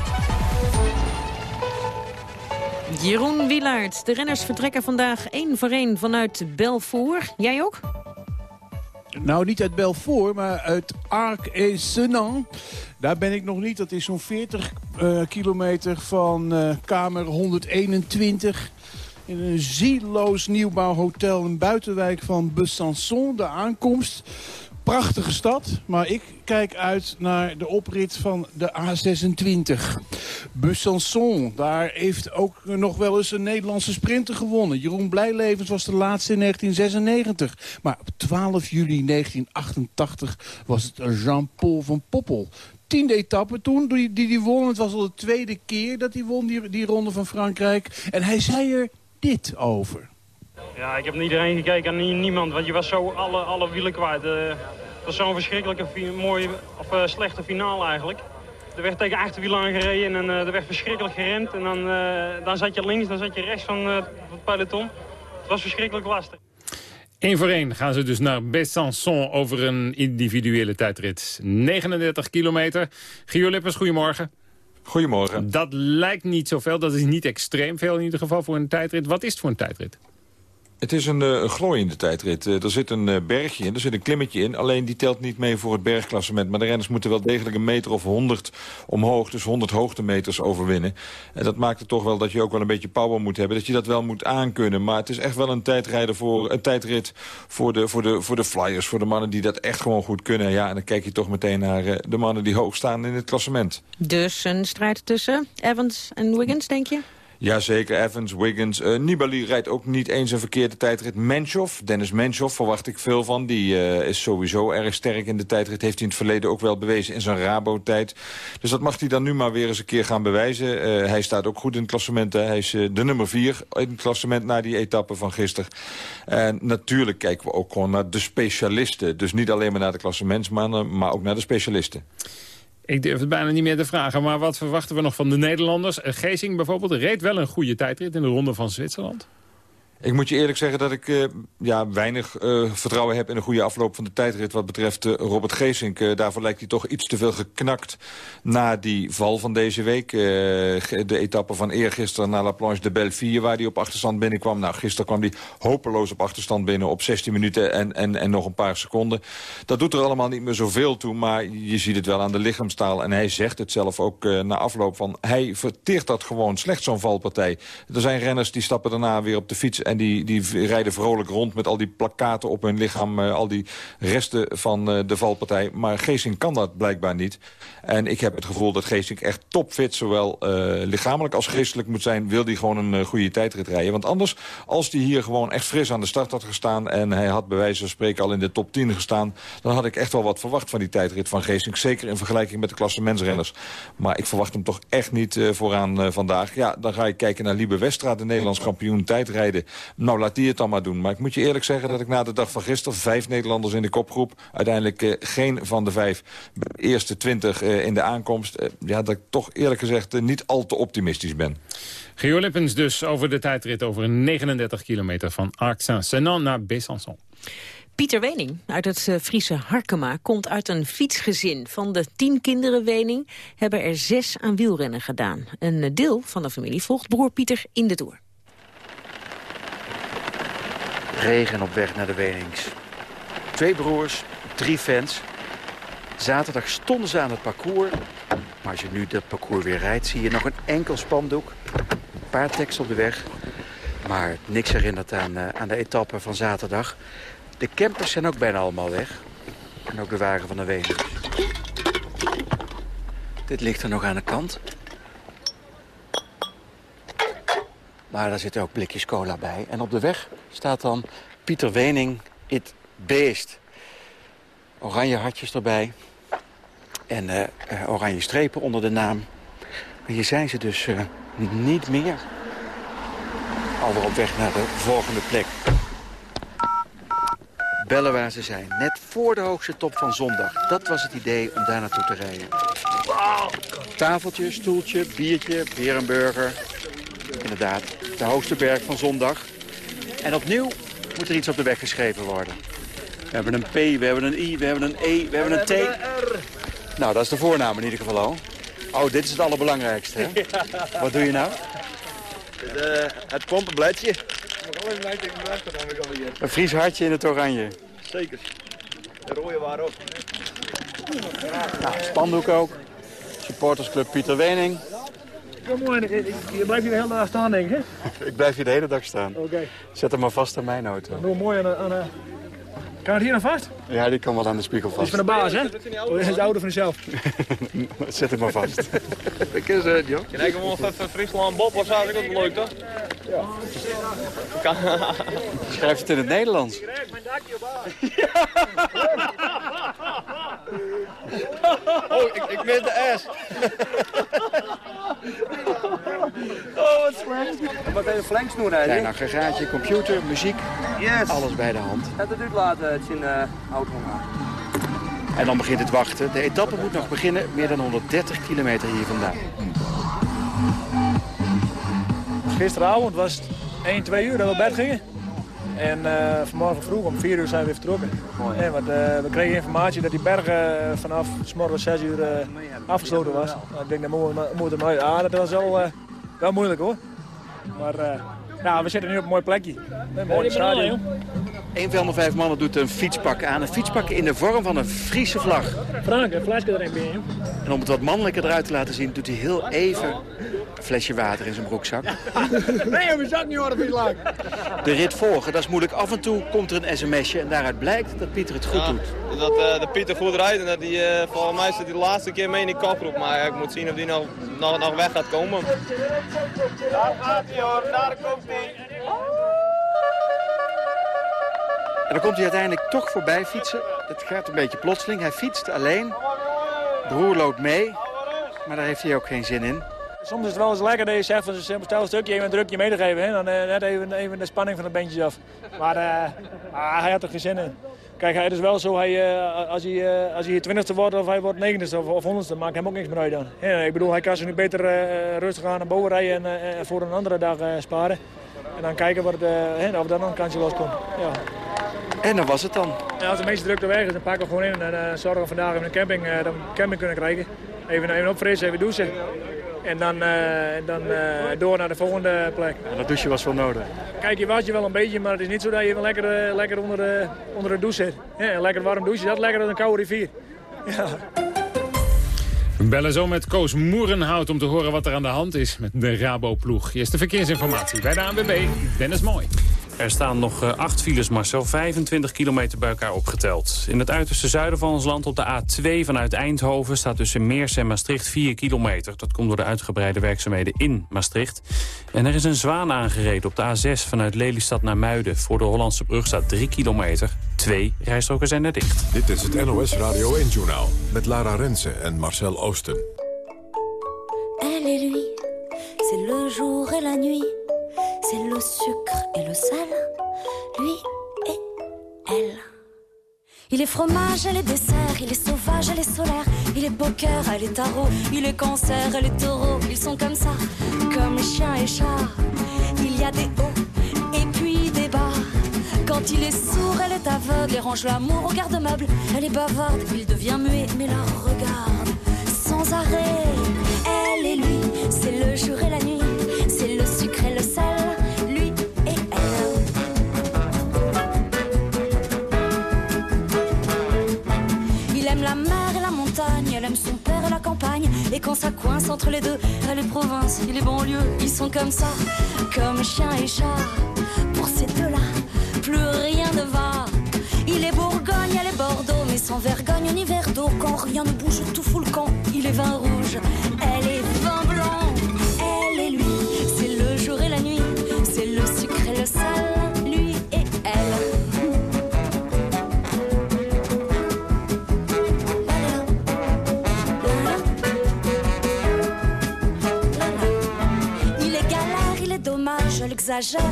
Jeroen Wielaert, de renners vertrekken vandaag één voor één vanuit Belfour. Jij ook? Nou, niet uit Belfort, maar uit Arc et Senan. Daar ben ik nog niet. Dat is zo'n 40 uh, kilometer van uh, kamer 121. In een zieloos nieuwbouwhotel in buitenwijk van Besançon. De aankomst. Prachtige stad, maar ik kijk uit naar de oprit van de A26. Besançon, daar heeft ook nog wel eens een Nederlandse sprinter gewonnen. Jeroen Blijlevens was de laatste in 1996. Maar op 12 juli 1988 was het Jean-Paul van Poppel tiende etappe toen, die, die, won. Het was al de tweede keer dat hij won, die, die ronde van Frankrijk. En hij zei er dit over. Ja, ik heb niet iedereen gekeken en niemand, want je was zo alle, alle wielen kwijt. Uh, het was zo'n verschrikkelijke, mooie, of uh, slechte finale eigenlijk. Er werd tegen achterwiel aangereden en uh, er werd verschrikkelijk geremd. En dan, dan zat je links, dan zat je rechts van het peloton. Het was verschrikkelijk lastig. Eén voor één gaan ze dus naar Besançon over een individuele tijdrit. 39 kilometer. Gio Lippers, goedemorgen. Goedemorgen. Dat lijkt niet zoveel, dat is niet extreem veel in ieder geval voor een tijdrit. Wat is het voor een tijdrit? Het is een, uh, glooiende tijdrit. Uh, er zit een uh, bergje in, er zit een klimmetje in. Alleen die telt niet mee voor het bergklassement. Maar de renners moeten wel degelijk een meter of 100 omhoog. Dus 100 hoogtemeters overwinnen. En dat maakt het toch wel dat je ook wel een beetje power moet hebben. Dat je dat wel moet aankunnen. Maar het is echt wel een, tijdrijder voor, een tijdrit voor de, voor, de, voor de flyers. Voor de mannen die dat echt gewoon goed kunnen. Ja, en dan kijk je toch meteen naar de mannen die hoog staan in het klassement. Dus een strijd tussen Evans en Wiggins, denk je? Jazeker, Evans, Wiggins. Uh, Nibali rijdt ook niet eens een verkeerde tijdrit. Menchov, Dennis Menchov, verwacht ik veel van. Die uh, is sowieso erg sterk in de tijdrit. Heeft hij in het verleden ook wel bewezen in zijn Rabo-tijd. Dus dat mag hij dan nu maar weer eens een keer gaan bewijzen. Uh, hij staat ook goed in het klassement. Hij is de nummer vier in het klassement na die etappe van gisteren. En natuurlijk kijken we ook gewoon naar de specialisten. Dus niet alleen maar naar de klassementsmannen, maar ook naar de specialisten. Ik durf het bijna niet meer te vragen, maar wat verwachten we nog van de Nederlanders? Eh, Geesing bijvoorbeeld reed wel een goede tijdrit in de Ronde van Zwitserland. Ik moet je eerlijk zeggen dat ik uh, ja, weinig uh, vertrouwen heb in een goede afloop van de tijdrit wat betreft uh, Robert Geesink. daarvoor lijkt hij toch iets te veel geknakt na die val van deze week. de etappe van eergisteren naar La Planche de Belleville waar hij op achterstand binnenkwam. Nou, gisteren kwam hij hopeloos op achterstand binnen op 16 minuten en, en, en nog een paar seconden. Dat doet er allemaal niet meer zoveel toe, maar je ziet het wel aan de lichaamstaal. En hij zegt het zelf ook na afloop van hij verteert dat gewoon slecht zo'n valpartij. Er zijn renners die stappen daarna weer op de fiets en die, die rijden vrolijk rond met al die plakkaten op hun lichaam. Uh, al die resten van uh, de valpartij. Maar Geesink kan dat blijkbaar niet. En ik heb het gevoel dat Geesink echt topfit... zowel uh, lichamelijk als geestelijk moet zijn... wil hij gewoon een goede tijdrit rijden. Want anders, als hij hier gewoon echt fris aan de start had gestaan... en hij had bij wijze van spreken al in de top 10 gestaan... dan had ik echt wel wat verwacht van die tijdrit van Geesink. Zeker in vergelijking met de klasse mensrenners. Maar ik verwacht hem toch echt niet vooraan vandaag. Ja, dan ga ik kijken naar Liebe Westra, de Nederlands kampioen tijdrijden. Nou, laat die het dan maar doen. Maar ik moet je eerlijk zeggen dat ik na de dag van gisteren... vijf Nederlanders in de kopgroep... uiteindelijk eh, geen van de vijf eerste twintig eh, in de aankomst... Eh, ja, dat ik toch eerlijk gezegd niet al te optimistisch ben. Geo Lippens dus over de tijdrit over 39 kilometer... van Arc-Saint-Senan naar Besançon. Pieter Wening uit het Friese Harkema komt uit een fietsgezin. Van de tien kinderen Wening hebben er zes aan wielrennen gedaan. Een deel van de familie volgt broer Pieter in de Tour. Regen op weg naar de Wenings. Twee broers, drie fans. Zaterdag stonden ze aan het parcours. Maar als je nu dat parcours weer rijdt, zie je nog een enkel spandoek. Een paar tekst op de weg. Maar niks herinnert aan, uh, aan de etappe van zaterdag. De campers zijn ook bijna allemaal weg. En ook de wagen van de Wenings. Dit ligt er nog aan de kant. Maar daar zitten ook blikjes cola bij. En op de weg staat dan Pieter Wening, it beest. Oranje hartjes erbij. En uh, uh, oranje strepen onder de naam. Maar hier zijn ze dus uh, niet meer. Alweer op weg naar de volgende plek. Bellen waar ze zijn. Net voor de hoogste top van zondag. Dat was het idee om daar naartoe te rijden. Tafeltje, stoeltje, biertje, weer een burger. Inderdaad, de hoogste berg van zondag. En opnieuw moet er iets op de weg geschreven worden. We hebben een P, we hebben een I, we hebben een E, we hebben een T. Nou, dat is de voornaam in ieder geval al. Oh, dit is het allerbelangrijkste, hè? Wat doe je nou? De, het pompenbladje. Een Fries hartje in het oranje. Zeker. De rode waar ook. Nou, spandoek ook. Supportersclub Pieter Wening. Kom mooi, je blijft hier de hele dag staan, denk ik, hè? ik blijf hier de hele dag staan. Oké. Zet hem maar vast aan mijn auto. Doe mooi aan, aan, aan Kan het hier nog vast? Ja, die kan wel aan de spiegel vast. Dat is van de baas, hè? Of is het de oude van jezelf? Zet hem maar vast. Ik is het, joh. Kijk, hem even Friesland Bob was eigenlijk ook leuk, toch? Ja. Schrijf het in het Nederlands. mijn dakje Oh, ik, ik mis de S. oh, wat slecht. Wat een flanksnoer rijden. Klein aggregaatje, computer, muziek. Yes. Alles bij de hand. Het duurt later, het is in uh, auto gaan. En dan begint het wachten. De etappe moet nog beginnen, meer dan 130 kilometer hier vandaan. Gisteravond was het 1, 2 uur dat we op bed gingen. En uh, vanmorgen vroeg om 4 uur zijn we weer vertrokken. Mooi. Want, uh, we kregen informatie dat die bergen vanaf s morgens 6 uur uh, afgesloten was. Nou, ik denk dat moeten we maar uit. Ah, dat was wel, wel moeilijk hoor. Maar Nou, we zitten nu op een mooi plekje. Een mooi stadion. Een van de vijf mannen doet een fietspak aan. Een fietspak in de vorm van een Friese vlag. Frank, een flesje erin ben je. En om het wat mannelijker eruit te laten zien, doet hij heel even een flesje water in zijn broekzak. nee, we zat niet hoor, veel lang. De rit volgen, dat is moeilijk. Af en toe komt er een sms'je en daaruit blijkt dat Pieter het goed Ja, doet. Dat uh, de Pieter goed rijdt en dat die uh, volgens mij zit die de laatste keer mee in die koproep. Maar ik moet zien of die nog, nog, nog weg gaat komen. Daar gaat hij hoor, daar komt hij. En dan komt hij uiteindelijk toch voorbij fietsen. Het gaat een beetje plotseling. Hij fietst alleen. Broer loopt mee. Maar daar heeft hij ook geen zin in. Soms is het wel eens lekker dat je zegt van een stukje een drukje mee te geven. Hè? Dan uh, net even, even de spanning van de bandjes af. Maar uh, ah, hij had er geen zin in. Kijk, het is wel zo, hij, uh, als, hij, als hij twintigste wordt of hij wordt negende of, of honderdste, maakt hem ook niks meer uit dan. Ik bedoel, hij kan zich nu beter rustig aan naar boven rijden en voor een andere dag sparen. En dan kijken wat, uh, of er dan een kansje los komt. Ja. En dan was het dan? Ja, als de meeste drukte weg is, dan pakken we gewoon in en uh, zorgen we vandaag even een camping, uh, een camping kunnen krijgen. Even, even opfrissen, even douchen. En dan, uh, dan door naar de volgende plek. En dat douchen was wel nodig? Kijk, je was je wel een beetje, maar het is niet zo dat je even lekker, lekker onder, de, onder de douche zit. Ja, een lekker warm douchen, dat is lekkerder dan een koude rivier. Ja. Bellen zo met Koos Moerenhout om te horen wat er aan de hand is met de Rabo-ploeg. Eerst de verkeersinformatie bij de ANWB. Dennis Mooi. Er staan nog uh, acht files, Marcel. 25 kilometer bij elkaar opgeteld. In het uiterste zuiden van ons land op de A2 vanuit Eindhoven... staat tussen Meers en Maastricht 4 kilometer. Dat komt door de uitgebreide werkzaamheden in Maastricht. En er is een zwaan aangereden op de A6 vanuit Lelystad naar Muiden. Voor de Hollandse brug staat 3 kilometer. Twee rijstroken zijn er dicht. Dit is het NOS Radio 1-journaal met Lara Rensen en Marcel Oosten. Elle et lui, c'est le jour et la nuit. C'est le sucre et le sel, lui et elle. Il est fromage, elle est dessert, il est sauvage, elle est solaire, il est poker, elle est tarot, il est cancer, elle est taureau, ils sont comme ça, comme chien et chat. Il y a des hauts et puis des bas. Quand il est sourd, elle est aveugle et range l'amour au garde-meuble. Elle est bavarde, il devient muet, mais la regarde sans arrêt. Elle et lui, c'est le jour et la nuit, c'est le la mer et la montagne, elle aime son père et la campagne. Et quand ça coince entre les deux, elle est province, il est banlieue, ils sont comme ça, comme chien et chat. Pour ces deux-là, plus rien ne va. Il est Bourgogne, elle est Bordeaux, mais sans vergogne ni verre d'eau. Quand rien ne bouge, tout fout le camp. Il est vin rouge,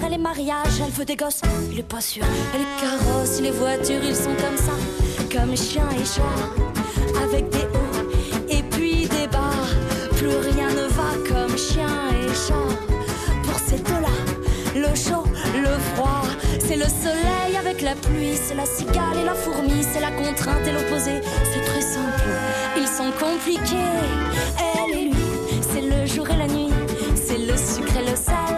elle est mariage, elle veut des gosses, il est pas sûr. Elle est carrosse, les voitures, ils sont comme ça, comme chien et chat, avec des hauts et puis des bas. Plus rien ne va comme chien et chat. Pour ces deux-là, le chaud, le froid, c'est le soleil avec la pluie, c'est la cigale et la fourmi, c'est la contrainte et l'opposé. C'est très simple, ils sont compliqués. Elle et lui, c'est le jour et la nuit, c'est le sucre et le sel.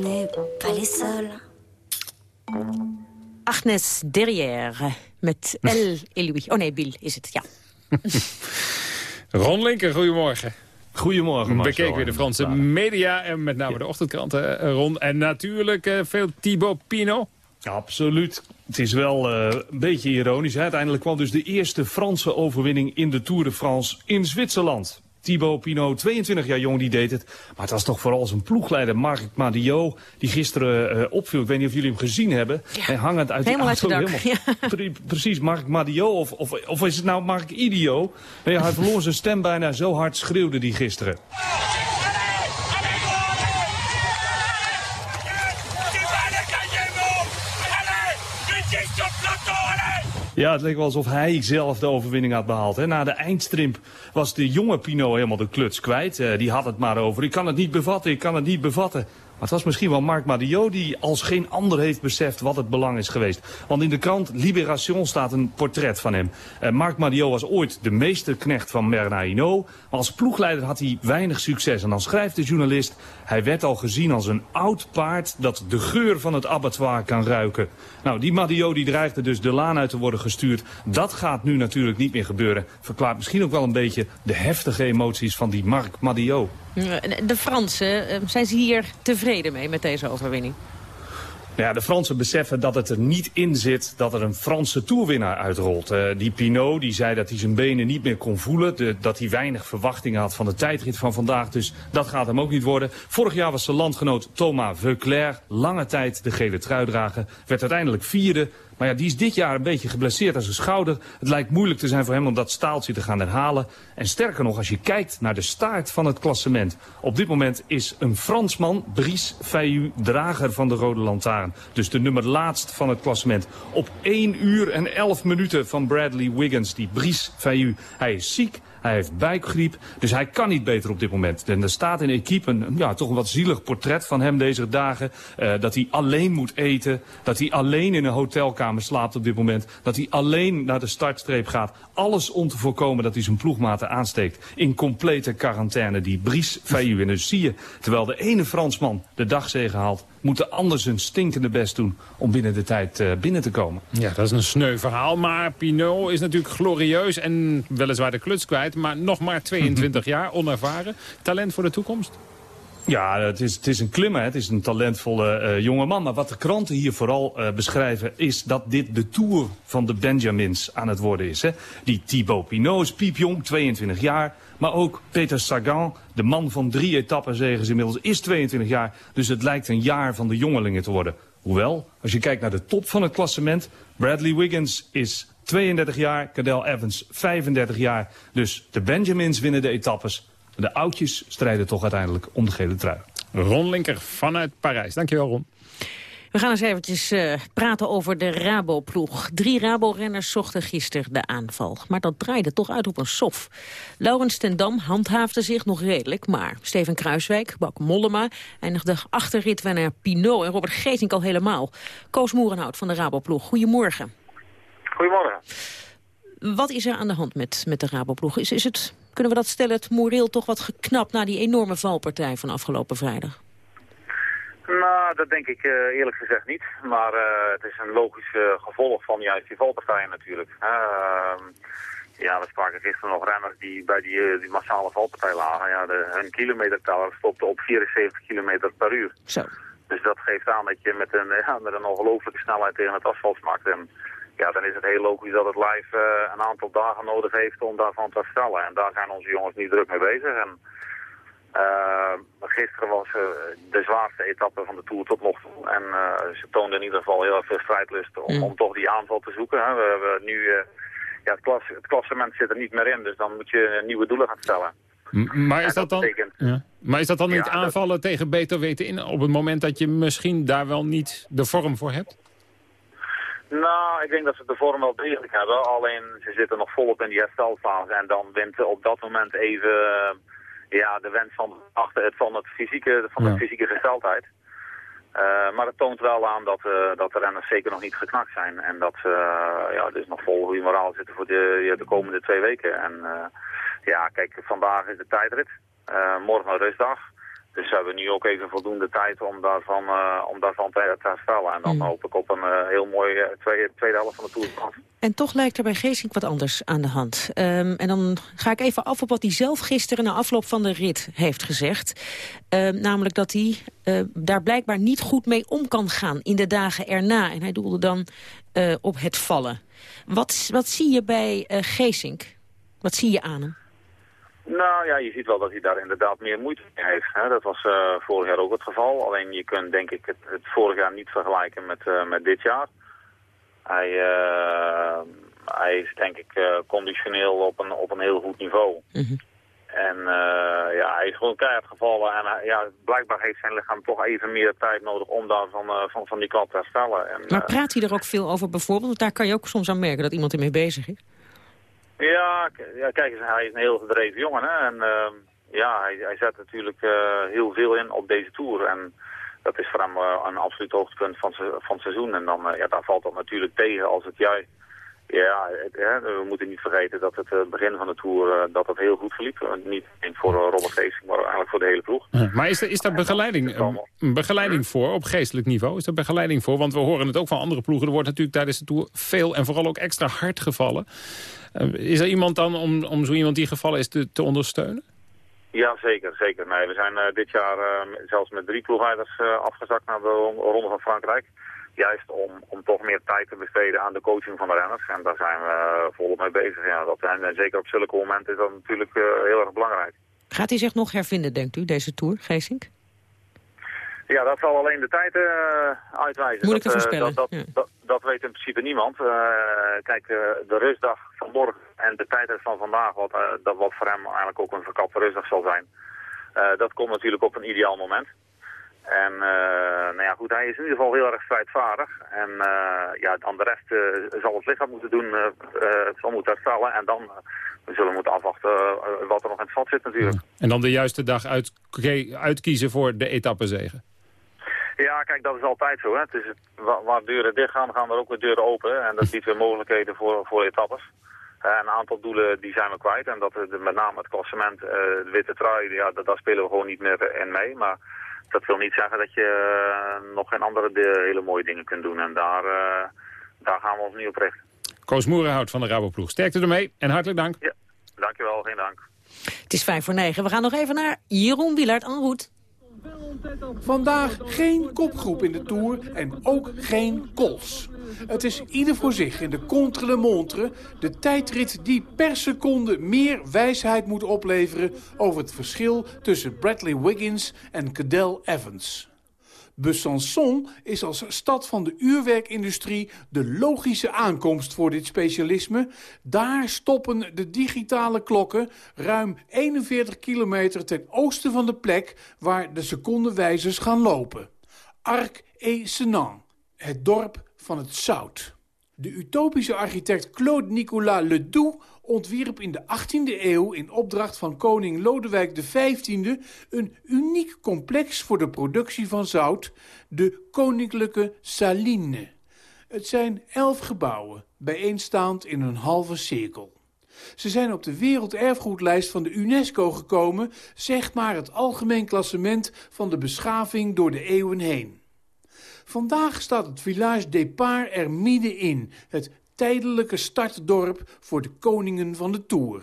N'est pas les seuls. Agnes Derrière met Elle et lui. Oh nee, Bill is het, ja. Ron Linker, goedemorgen. Goedemorgen, Marcel. Bekeek weer de Franse media en met name de ochtendkranten, Ron. En natuurlijk uh, veel Thibaut Pinot. Absoluut. Het is wel uh, een beetje ironisch. Hè? Uiteindelijk kwam dus de eerste Franse overwinning in de Tour de France in Zwitserland. Thibaut Pinot, 22 jaar jong, die deed het. Maar het was toch vooral zijn ploegleider Marc Madiot... die gisteren uh, opviel. Ik weet niet of jullie hem gezien hebben. Ja. Hij hangend uit helemaal die auto. Helemaal, ja. pre precies, Marc Madiot. Of, of, of is het nou Marc Idio? Nee, hij verloor zijn stem bijna. Zo hard schreeuwde die gisteren. Ja, het leek wel alsof hij zelf de overwinning had behaald. Hè. Na de eindstrimp was de jonge Pinot helemaal de kluts kwijt. Uh, die had het maar over, ik kan het niet bevatten, ik kan het niet bevatten. Maar het was misschien wel Marc Madiot die als geen ander heeft beseft wat het belang is geweest. Want in de krant Libération staat een portret van hem. Uh, Marc Madiot was ooit de meesterknecht van Bernard. Maar als ploegleider had hij weinig succes. En dan schrijft de journalist... Hij werd al gezien als een oud paard dat de geur van het abattoir kan ruiken. Nou, die Madiot die dreigde dus de laan uit te worden gestuurd. Dat gaat nu natuurlijk niet meer gebeuren. Verklaart misschien ook wel een beetje de heftige emoties van die Marc Madiot. De Fransen, eh, zijn ze hier tevreden mee met deze overwinning? Ja, de Fransen beseffen dat het er niet in zit dat er een Franse toerwinnaar uitrolt. Uh, die Pinot die zei dat hij zijn benen niet meer kon voelen. Dat hij weinig verwachtingen had van de tijdrit van vandaag. Dus dat gaat hem ook niet worden. Vorig jaar was zijn landgenoot Thomas Veuclair lange tijd de gele trui dragen. Werd uiteindelijk vierde. Maar ja, die is dit jaar een beetje geblesseerd aan zijn schouder. Het lijkt moeilijk te zijn voor hem om dat staaltje te gaan herhalen. En sterker nog, als je kijkt naar de staart van het klassement. Op dit moment is een Fransman, Brice Fayou, drager van de Rode Lantaarn. Dus de nummer laatst van het klassement. Op 1 uur en 11 minuten van Bradley Wiggins, die Brice Fayou. Hij is ziek, hij heeft buikgriep, dus hij kan niet beter op dit moment. En er staat in Equipe een, ja, toch een wat zielig portret van hem deze dagen. Uh, dat hij alleen moet eten, dat hij alleen in een hotelkamer slaapt op dit moment. Dat hij alleen naar de startstreep gaat. Alles om te voorkomen dat hij zijn ploegmaten aansteekt. In complete quarantaine, die Brice Fayou. En dus zie je, terwijl de ene Fransman de dagzegen haalt moeten anders hun stinkende best doen om binnen de tijd uh, binnen te komen. Ja, dat is een sneu verhaal. Maar Pinot is natuurlijk glorieus en weliswaar de kluts kwijt. Maar nog maar 22 jaar, onervaren. Talent voor de toekomst? Ja, het is, het is een klimmer. Het is een talentvolle uh, jonge man. Maar wat de kranten hier vooral uh, beschrijven... is dat dit de Tour van de Benjamins aan het worden is. Hè? Die Thibaut Pinot is piepjong, 22 jaar. Maar ook Peter Sagan, de man van drie etappenzegens inmiddels, is 22 jaar. Dus het lijkt een jaar van de jongelingen te worden. Hoewel, als je kijkt naar de top van het klassement... Bradley Wiggins is 32 jaar, Cadel Evans 35 jaar. Dus de Benjamins winnen de etappes. De oudjes strijden toch uiteindelijk om de gele trui. Ron Linker vanuit Parijs. Dankjewel, Ron. We gaan eens eventjes uh, praten over de Rabo-ploeg. Drie Rabo-renners zochten gisteren de aanval. Maar dat draaide toch uit op een sof. Laurens ten Dam handhaafde zich nog redelijk. Maar Steven Kruiswijk, Bak Mollema... eindigde achter ritwenner Pinot en Robert Geesink al helemaal. Koos Moerenhout van de Rabo-ploeg. Goedemorgen. Goedemorgen. Wat is er aan de hand met, met de Rabo-ploeg? Is, is het, kunnen we dat stellen, het moreel toch wat geknapt... na die enorme valpartij van afgelopen vrijdag? Nou, dat denk ik uh, eerlijk gezegd niet. Maar uh, het is een logisch uh, gevolg van juist die valpartijen natuurlijk. Ehm, ja, we spraken gisteren nog renners die bij die, die massale valpartij lagen. Ja, de, hun kilometerteller stopte op 74 km per uur. Zo. Dus dat geeft aan dat je met een, ja, met een ongelooflijke snelheid tegen het asfalt smakt. En ja, dan is het heel logisch dat het live een aantal dagen nodig heeft om daarvan te herstellen. En daar zijn onze jongens niet druk mee bezig. En, uh, gisteren was uh, de zwaarste etappe van de Tour tot nog toe. En uh, ze toonden in ieder geval heel veel strijdlust om, mm. om toch die aanval te zoeken. Hè. We hebben nu, ja, het, klas, het klassement zit er niet meer in, dus dan moet je nieuwe doelen gaan stellen. M maar is dat, dat, dan, betekent, ja. maar is dat dan niet aanvallen dat... tegen beter weten in op het moment dat je misschien daar wel niet de vorm voor hebt? Nou, ik denk dat ze de vorm wel degelijk hebben. Alleen ze zitten nog volop in die herstelfase. En dan wint op dat moment even ja, de wens van, achter het, van, het fysieke, van de fysieke gesteldheid. Uh, maar het toont wel aan dat, uh, dat de renners zeker nog niet geknakt zijn. En dat ze uh, ja, dus nog vol goede moraal zitten voor de, de komende twee weken. En ja, kijk, vandaag is de tijdrit. morgen een rustdag. Dus we hebben nu ook even voldoende tijd om daarvan, uh, om daarvan te, te herstellen. En dan mm. hoop ik op een uh, heel mooi uh, tweede, tweede helft van de Tour. En toch lijkt er bij Geesink wat anders aan de hand. Um, en dan ga ik even af op wat hij zelf gisteren na afloop van de rit heeft gezegd. Um, namelijk dat hij daar blijkbaar niet goed mee om kan gaan in de dagen erna. En hij doelde dan op het vallen. Wat, wat zie je bij Geesink? Wat zie je aan hem? Nou ja, je ziet wel dat hij daar inderdaad meer moeite mee heeft. Hè. Dat was uh, vorig jaar ook het geval. Alleen je kunt denk ik het, het vorig jaar niet vergelijken met, uh, met dit jaar. Hij, uh, hij is denk ik conditioneel op een, op een heel goed niveau. Mm -hmm. En ja, hij is gewoon keihard gevallen. En ja, blijkbaar heeft zijn lichaam toch even meer tijd nodig om daarvan uh, van, van die klap te herstellen. En, maar praat hij er ook veel over bijvoorbeeld? Want daar kan je ook soms aan merken dat iemand ermee bezig is. Ja, ja kijk eens, hij is een heel gedreven jongen. Hè? En uh, ja, hij, hij zet natuurlijk heel veel in op deze Tour. En dat is voor hem een absoluut hoogtepunt van, van het seizoen. En dan ja, daar valt dat natuurlijk tegen als het juist ja, we moeten niet vergeten dat het begin van de Tour dat het heel goed verliep. niet voor Robert Geesing, maar eigenlijk voor de hele ploeg. Maar is er, is daar begeleiding, begeleiding voor op geestelijk niveau? Is er begeleiding voor? Want we horen het ook van andere ploegen. Er wordt natuurlijk tijdens de Tour veel en vooral ook extra hard gevallen. Is er iemand dan om, om zo iemand die gevallen is te, te ondersteunen? Ja, zeker. zeker. Nee, we zijn dit jaar zelfs met drie ploegleiders afgezakt naar de Ronde van Frankrijk juist om, om toch meer tijd te besteden aan de coaching van de renners. En daar zijn we volop mee bezig. Ja, dat, en, zeker op zulke momenten is dat natuurlijk uh, heel erg belangrijk. Gaat hij zich nog hervinden, denkt u, deze Tour, Geesink? Ja, dat zal alleen de tijd uh, uitwijzen. Moeilijk te voorspellen. Dat, dat, dat, dat, weet in principe niemand. Uh, kijk, de rustdag van morgen en de tijd van vandaag, wat, dat wat voor hem eigenlijk ook een verkapte rustdag zal zijn. dat komt natuurlijk op een ideaal moment. En uh, nou ja, goed, hij is in ieder geval heel erg strijdvaardig. En uh, ja, dan de rest uh, zal het lichaam moeten doen, het zal moeten herstellen. En dan we zullen moeten afwachten wat er nog in het vat zit natuurlijk. En dan de juiste dag uit, uitkiezen voor de etappezegen. Ja, kijk, dat is altijd zo. Hè. Het is, waar, deuren dicht gaan, gaan er ook weer deuren open. En dat biedt weer mogelijkheden voor, voor etappes. een aantal doelen die zijn we kwijt. En dat met name het klassement, de witte trui, ja, daar spelen we gewoon niet meer in mee. Maar dat wil niet zeggen dat je uh, nog geen andere hele mooie dingen kunt doen. En daar, uh, daar gaan we ons niet op richten. Koos Moerenhout van de Raboploeg. Sterkte ermee en hartelijk dank. Ja, dankjewel. Geen dank. Het is vijf voor negen. We gaan nog even naar Jeroen Wielaert en Vandaag geen kopgroep in de Tour en ook geen kols. Het is ieder voor zich in de contre le montre. De tijdrit die per seconde meer wijsheid moet opleveren... over het verschil tussen Bradley Wiggins en Cadel Evans. Besançon is als stad van de uurwerkindustrie de logische aankomst voor dit specialisme. Daar stoppen de digitale klokken ruim 41 kilometer ten oosten van de plek waar de secondenwijzers gaan lopen. Arc-et-Senans, het dorp van het zout. De utopische architect Claude Nicolas Ledoux ontwierp in de 18e eeuw in opdracht van koning Lodewijk XV een uniek complex voor de productie van zout, de Koninklijke Saline. Het zijn elf gebouwen, bijeenstaand in een halve cirkel. Ze zijn op de werelderfgoedlijst van de UNESCO gekomen, zegt maar het algemeen klassement van de beschaving door de eeuwen heen. Vandaag staat het Village Départ er middenin, het tijdelijke startdorp voor de koningen van de Tour.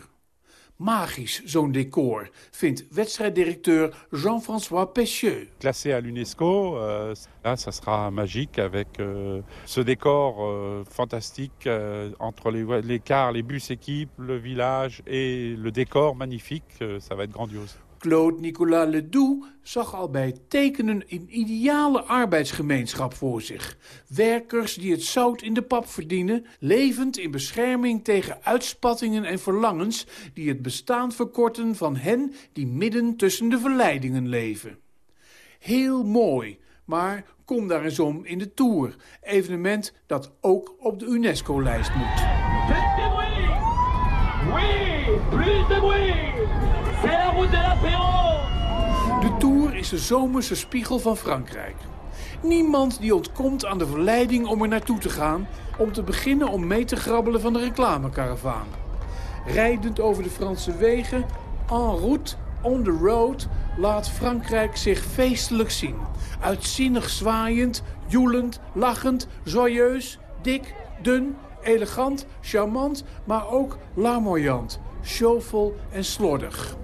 Magisch, zo'n décor, vindt wedstrijddirecteur Jean-François Pecheux. Classé à l'UNESCO, euh, là, ça sera magique avec euh, ce décor euh, fantastique euh, entre les, les cars, les bus équipes, le village et le décor magnifique. Euh, ça va être grandiose. Claude Nicolas Ledoux zag al bij tekenen een ideale arbeidsgemeenschap voor zich. Werkers die het zout in de pap verdienen, levend in bescherming tegen uitspattingen en verlangens die het bestaan verkorten van hen die midden tussen de verleidingen leven. Heel mooi, maar kom daar eens om in de Tour, evenement dat ook op de UNESCO-lijst moet. De zomerse spiegel van Frankrijk. Niemand die ontkomt aan de verleiding om er naartoe te gaan... om te beginnen om mee te grabbelen van de reclamekaravaan. Rijdend over de Franse wegen, en route, on the road... laat Frankrijk zich feestelijk zien. Uitzinnig zwaaiend, joelend, lachend, joyeus, dik, dun, elegant, charmant... maar ook larmoyant, showvol en slordig.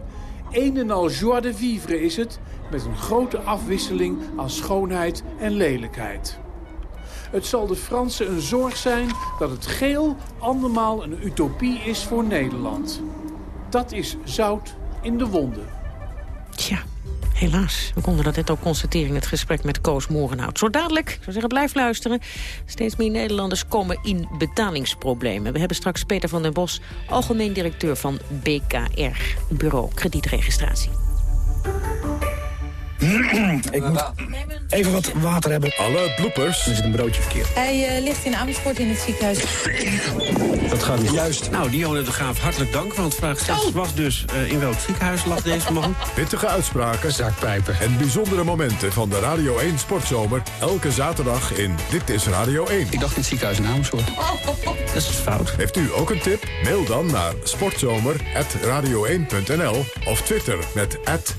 Een en al joie de vivre is het, met een grote afwisseling aan schoonheid en lelijkheid. Het zal de Fransen een zorg zijn dat het geel andermaal een utopie is voor Nederland. Dat is zout in de wonden. Tja, Helaas, we konden dat net ook constateren in het gesprek met Koos Morenhout. Zo dadelijk, ik zou zeggen, blijf luisteren. Steeds meer Nederlanders komen in betalingsproblemen. We hebben straks Peter van den Bos, algemeen directeur van BKR, Bureau Kredietregistratie. Ik moet even wat water hebben. Alle bloepers. Er zit een broodje verkeerd. Hij eh, ligt in Amersfoort in het ziekenhuis. Dat gaat niet Juist. Nou, Dionne de Graaf, hartelijk dank. Want vraag 6 was dus eh, in welk ziekenhuis lag deze man? Pittige uitspraken. Zakpijpen. En bijzondere momenten van de Radio 1 Sportzomer. Elke zaterdag in Dit is Radio 1. Ik dacht in het ziekenhuis in Amersfoort. Dat is fout. Heeft u ook een tip? Mail dan naar sportzomer.radio1.nl of Twitter met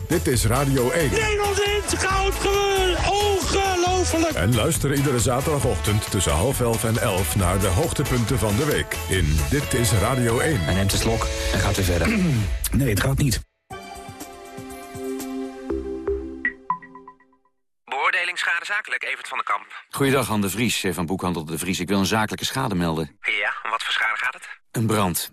Dit is Radio 1. Nederland in goud gewoon! Ongelooflijk! En luister iedere zaterdagochtend tussen half elf en elf naar de hoogtepunten van de week in Dit is Radio 1. Hij neemt de slok en gaat weer verder. nee, het gaat niet. Beoordeling schade zakelijk, Evert van den Kamp. Goeiedag, Han de Vries van Boekhandel de Vries. Ik wil een zakelijke schade melden. Ja, om wat voor schade gaat het? Een brand.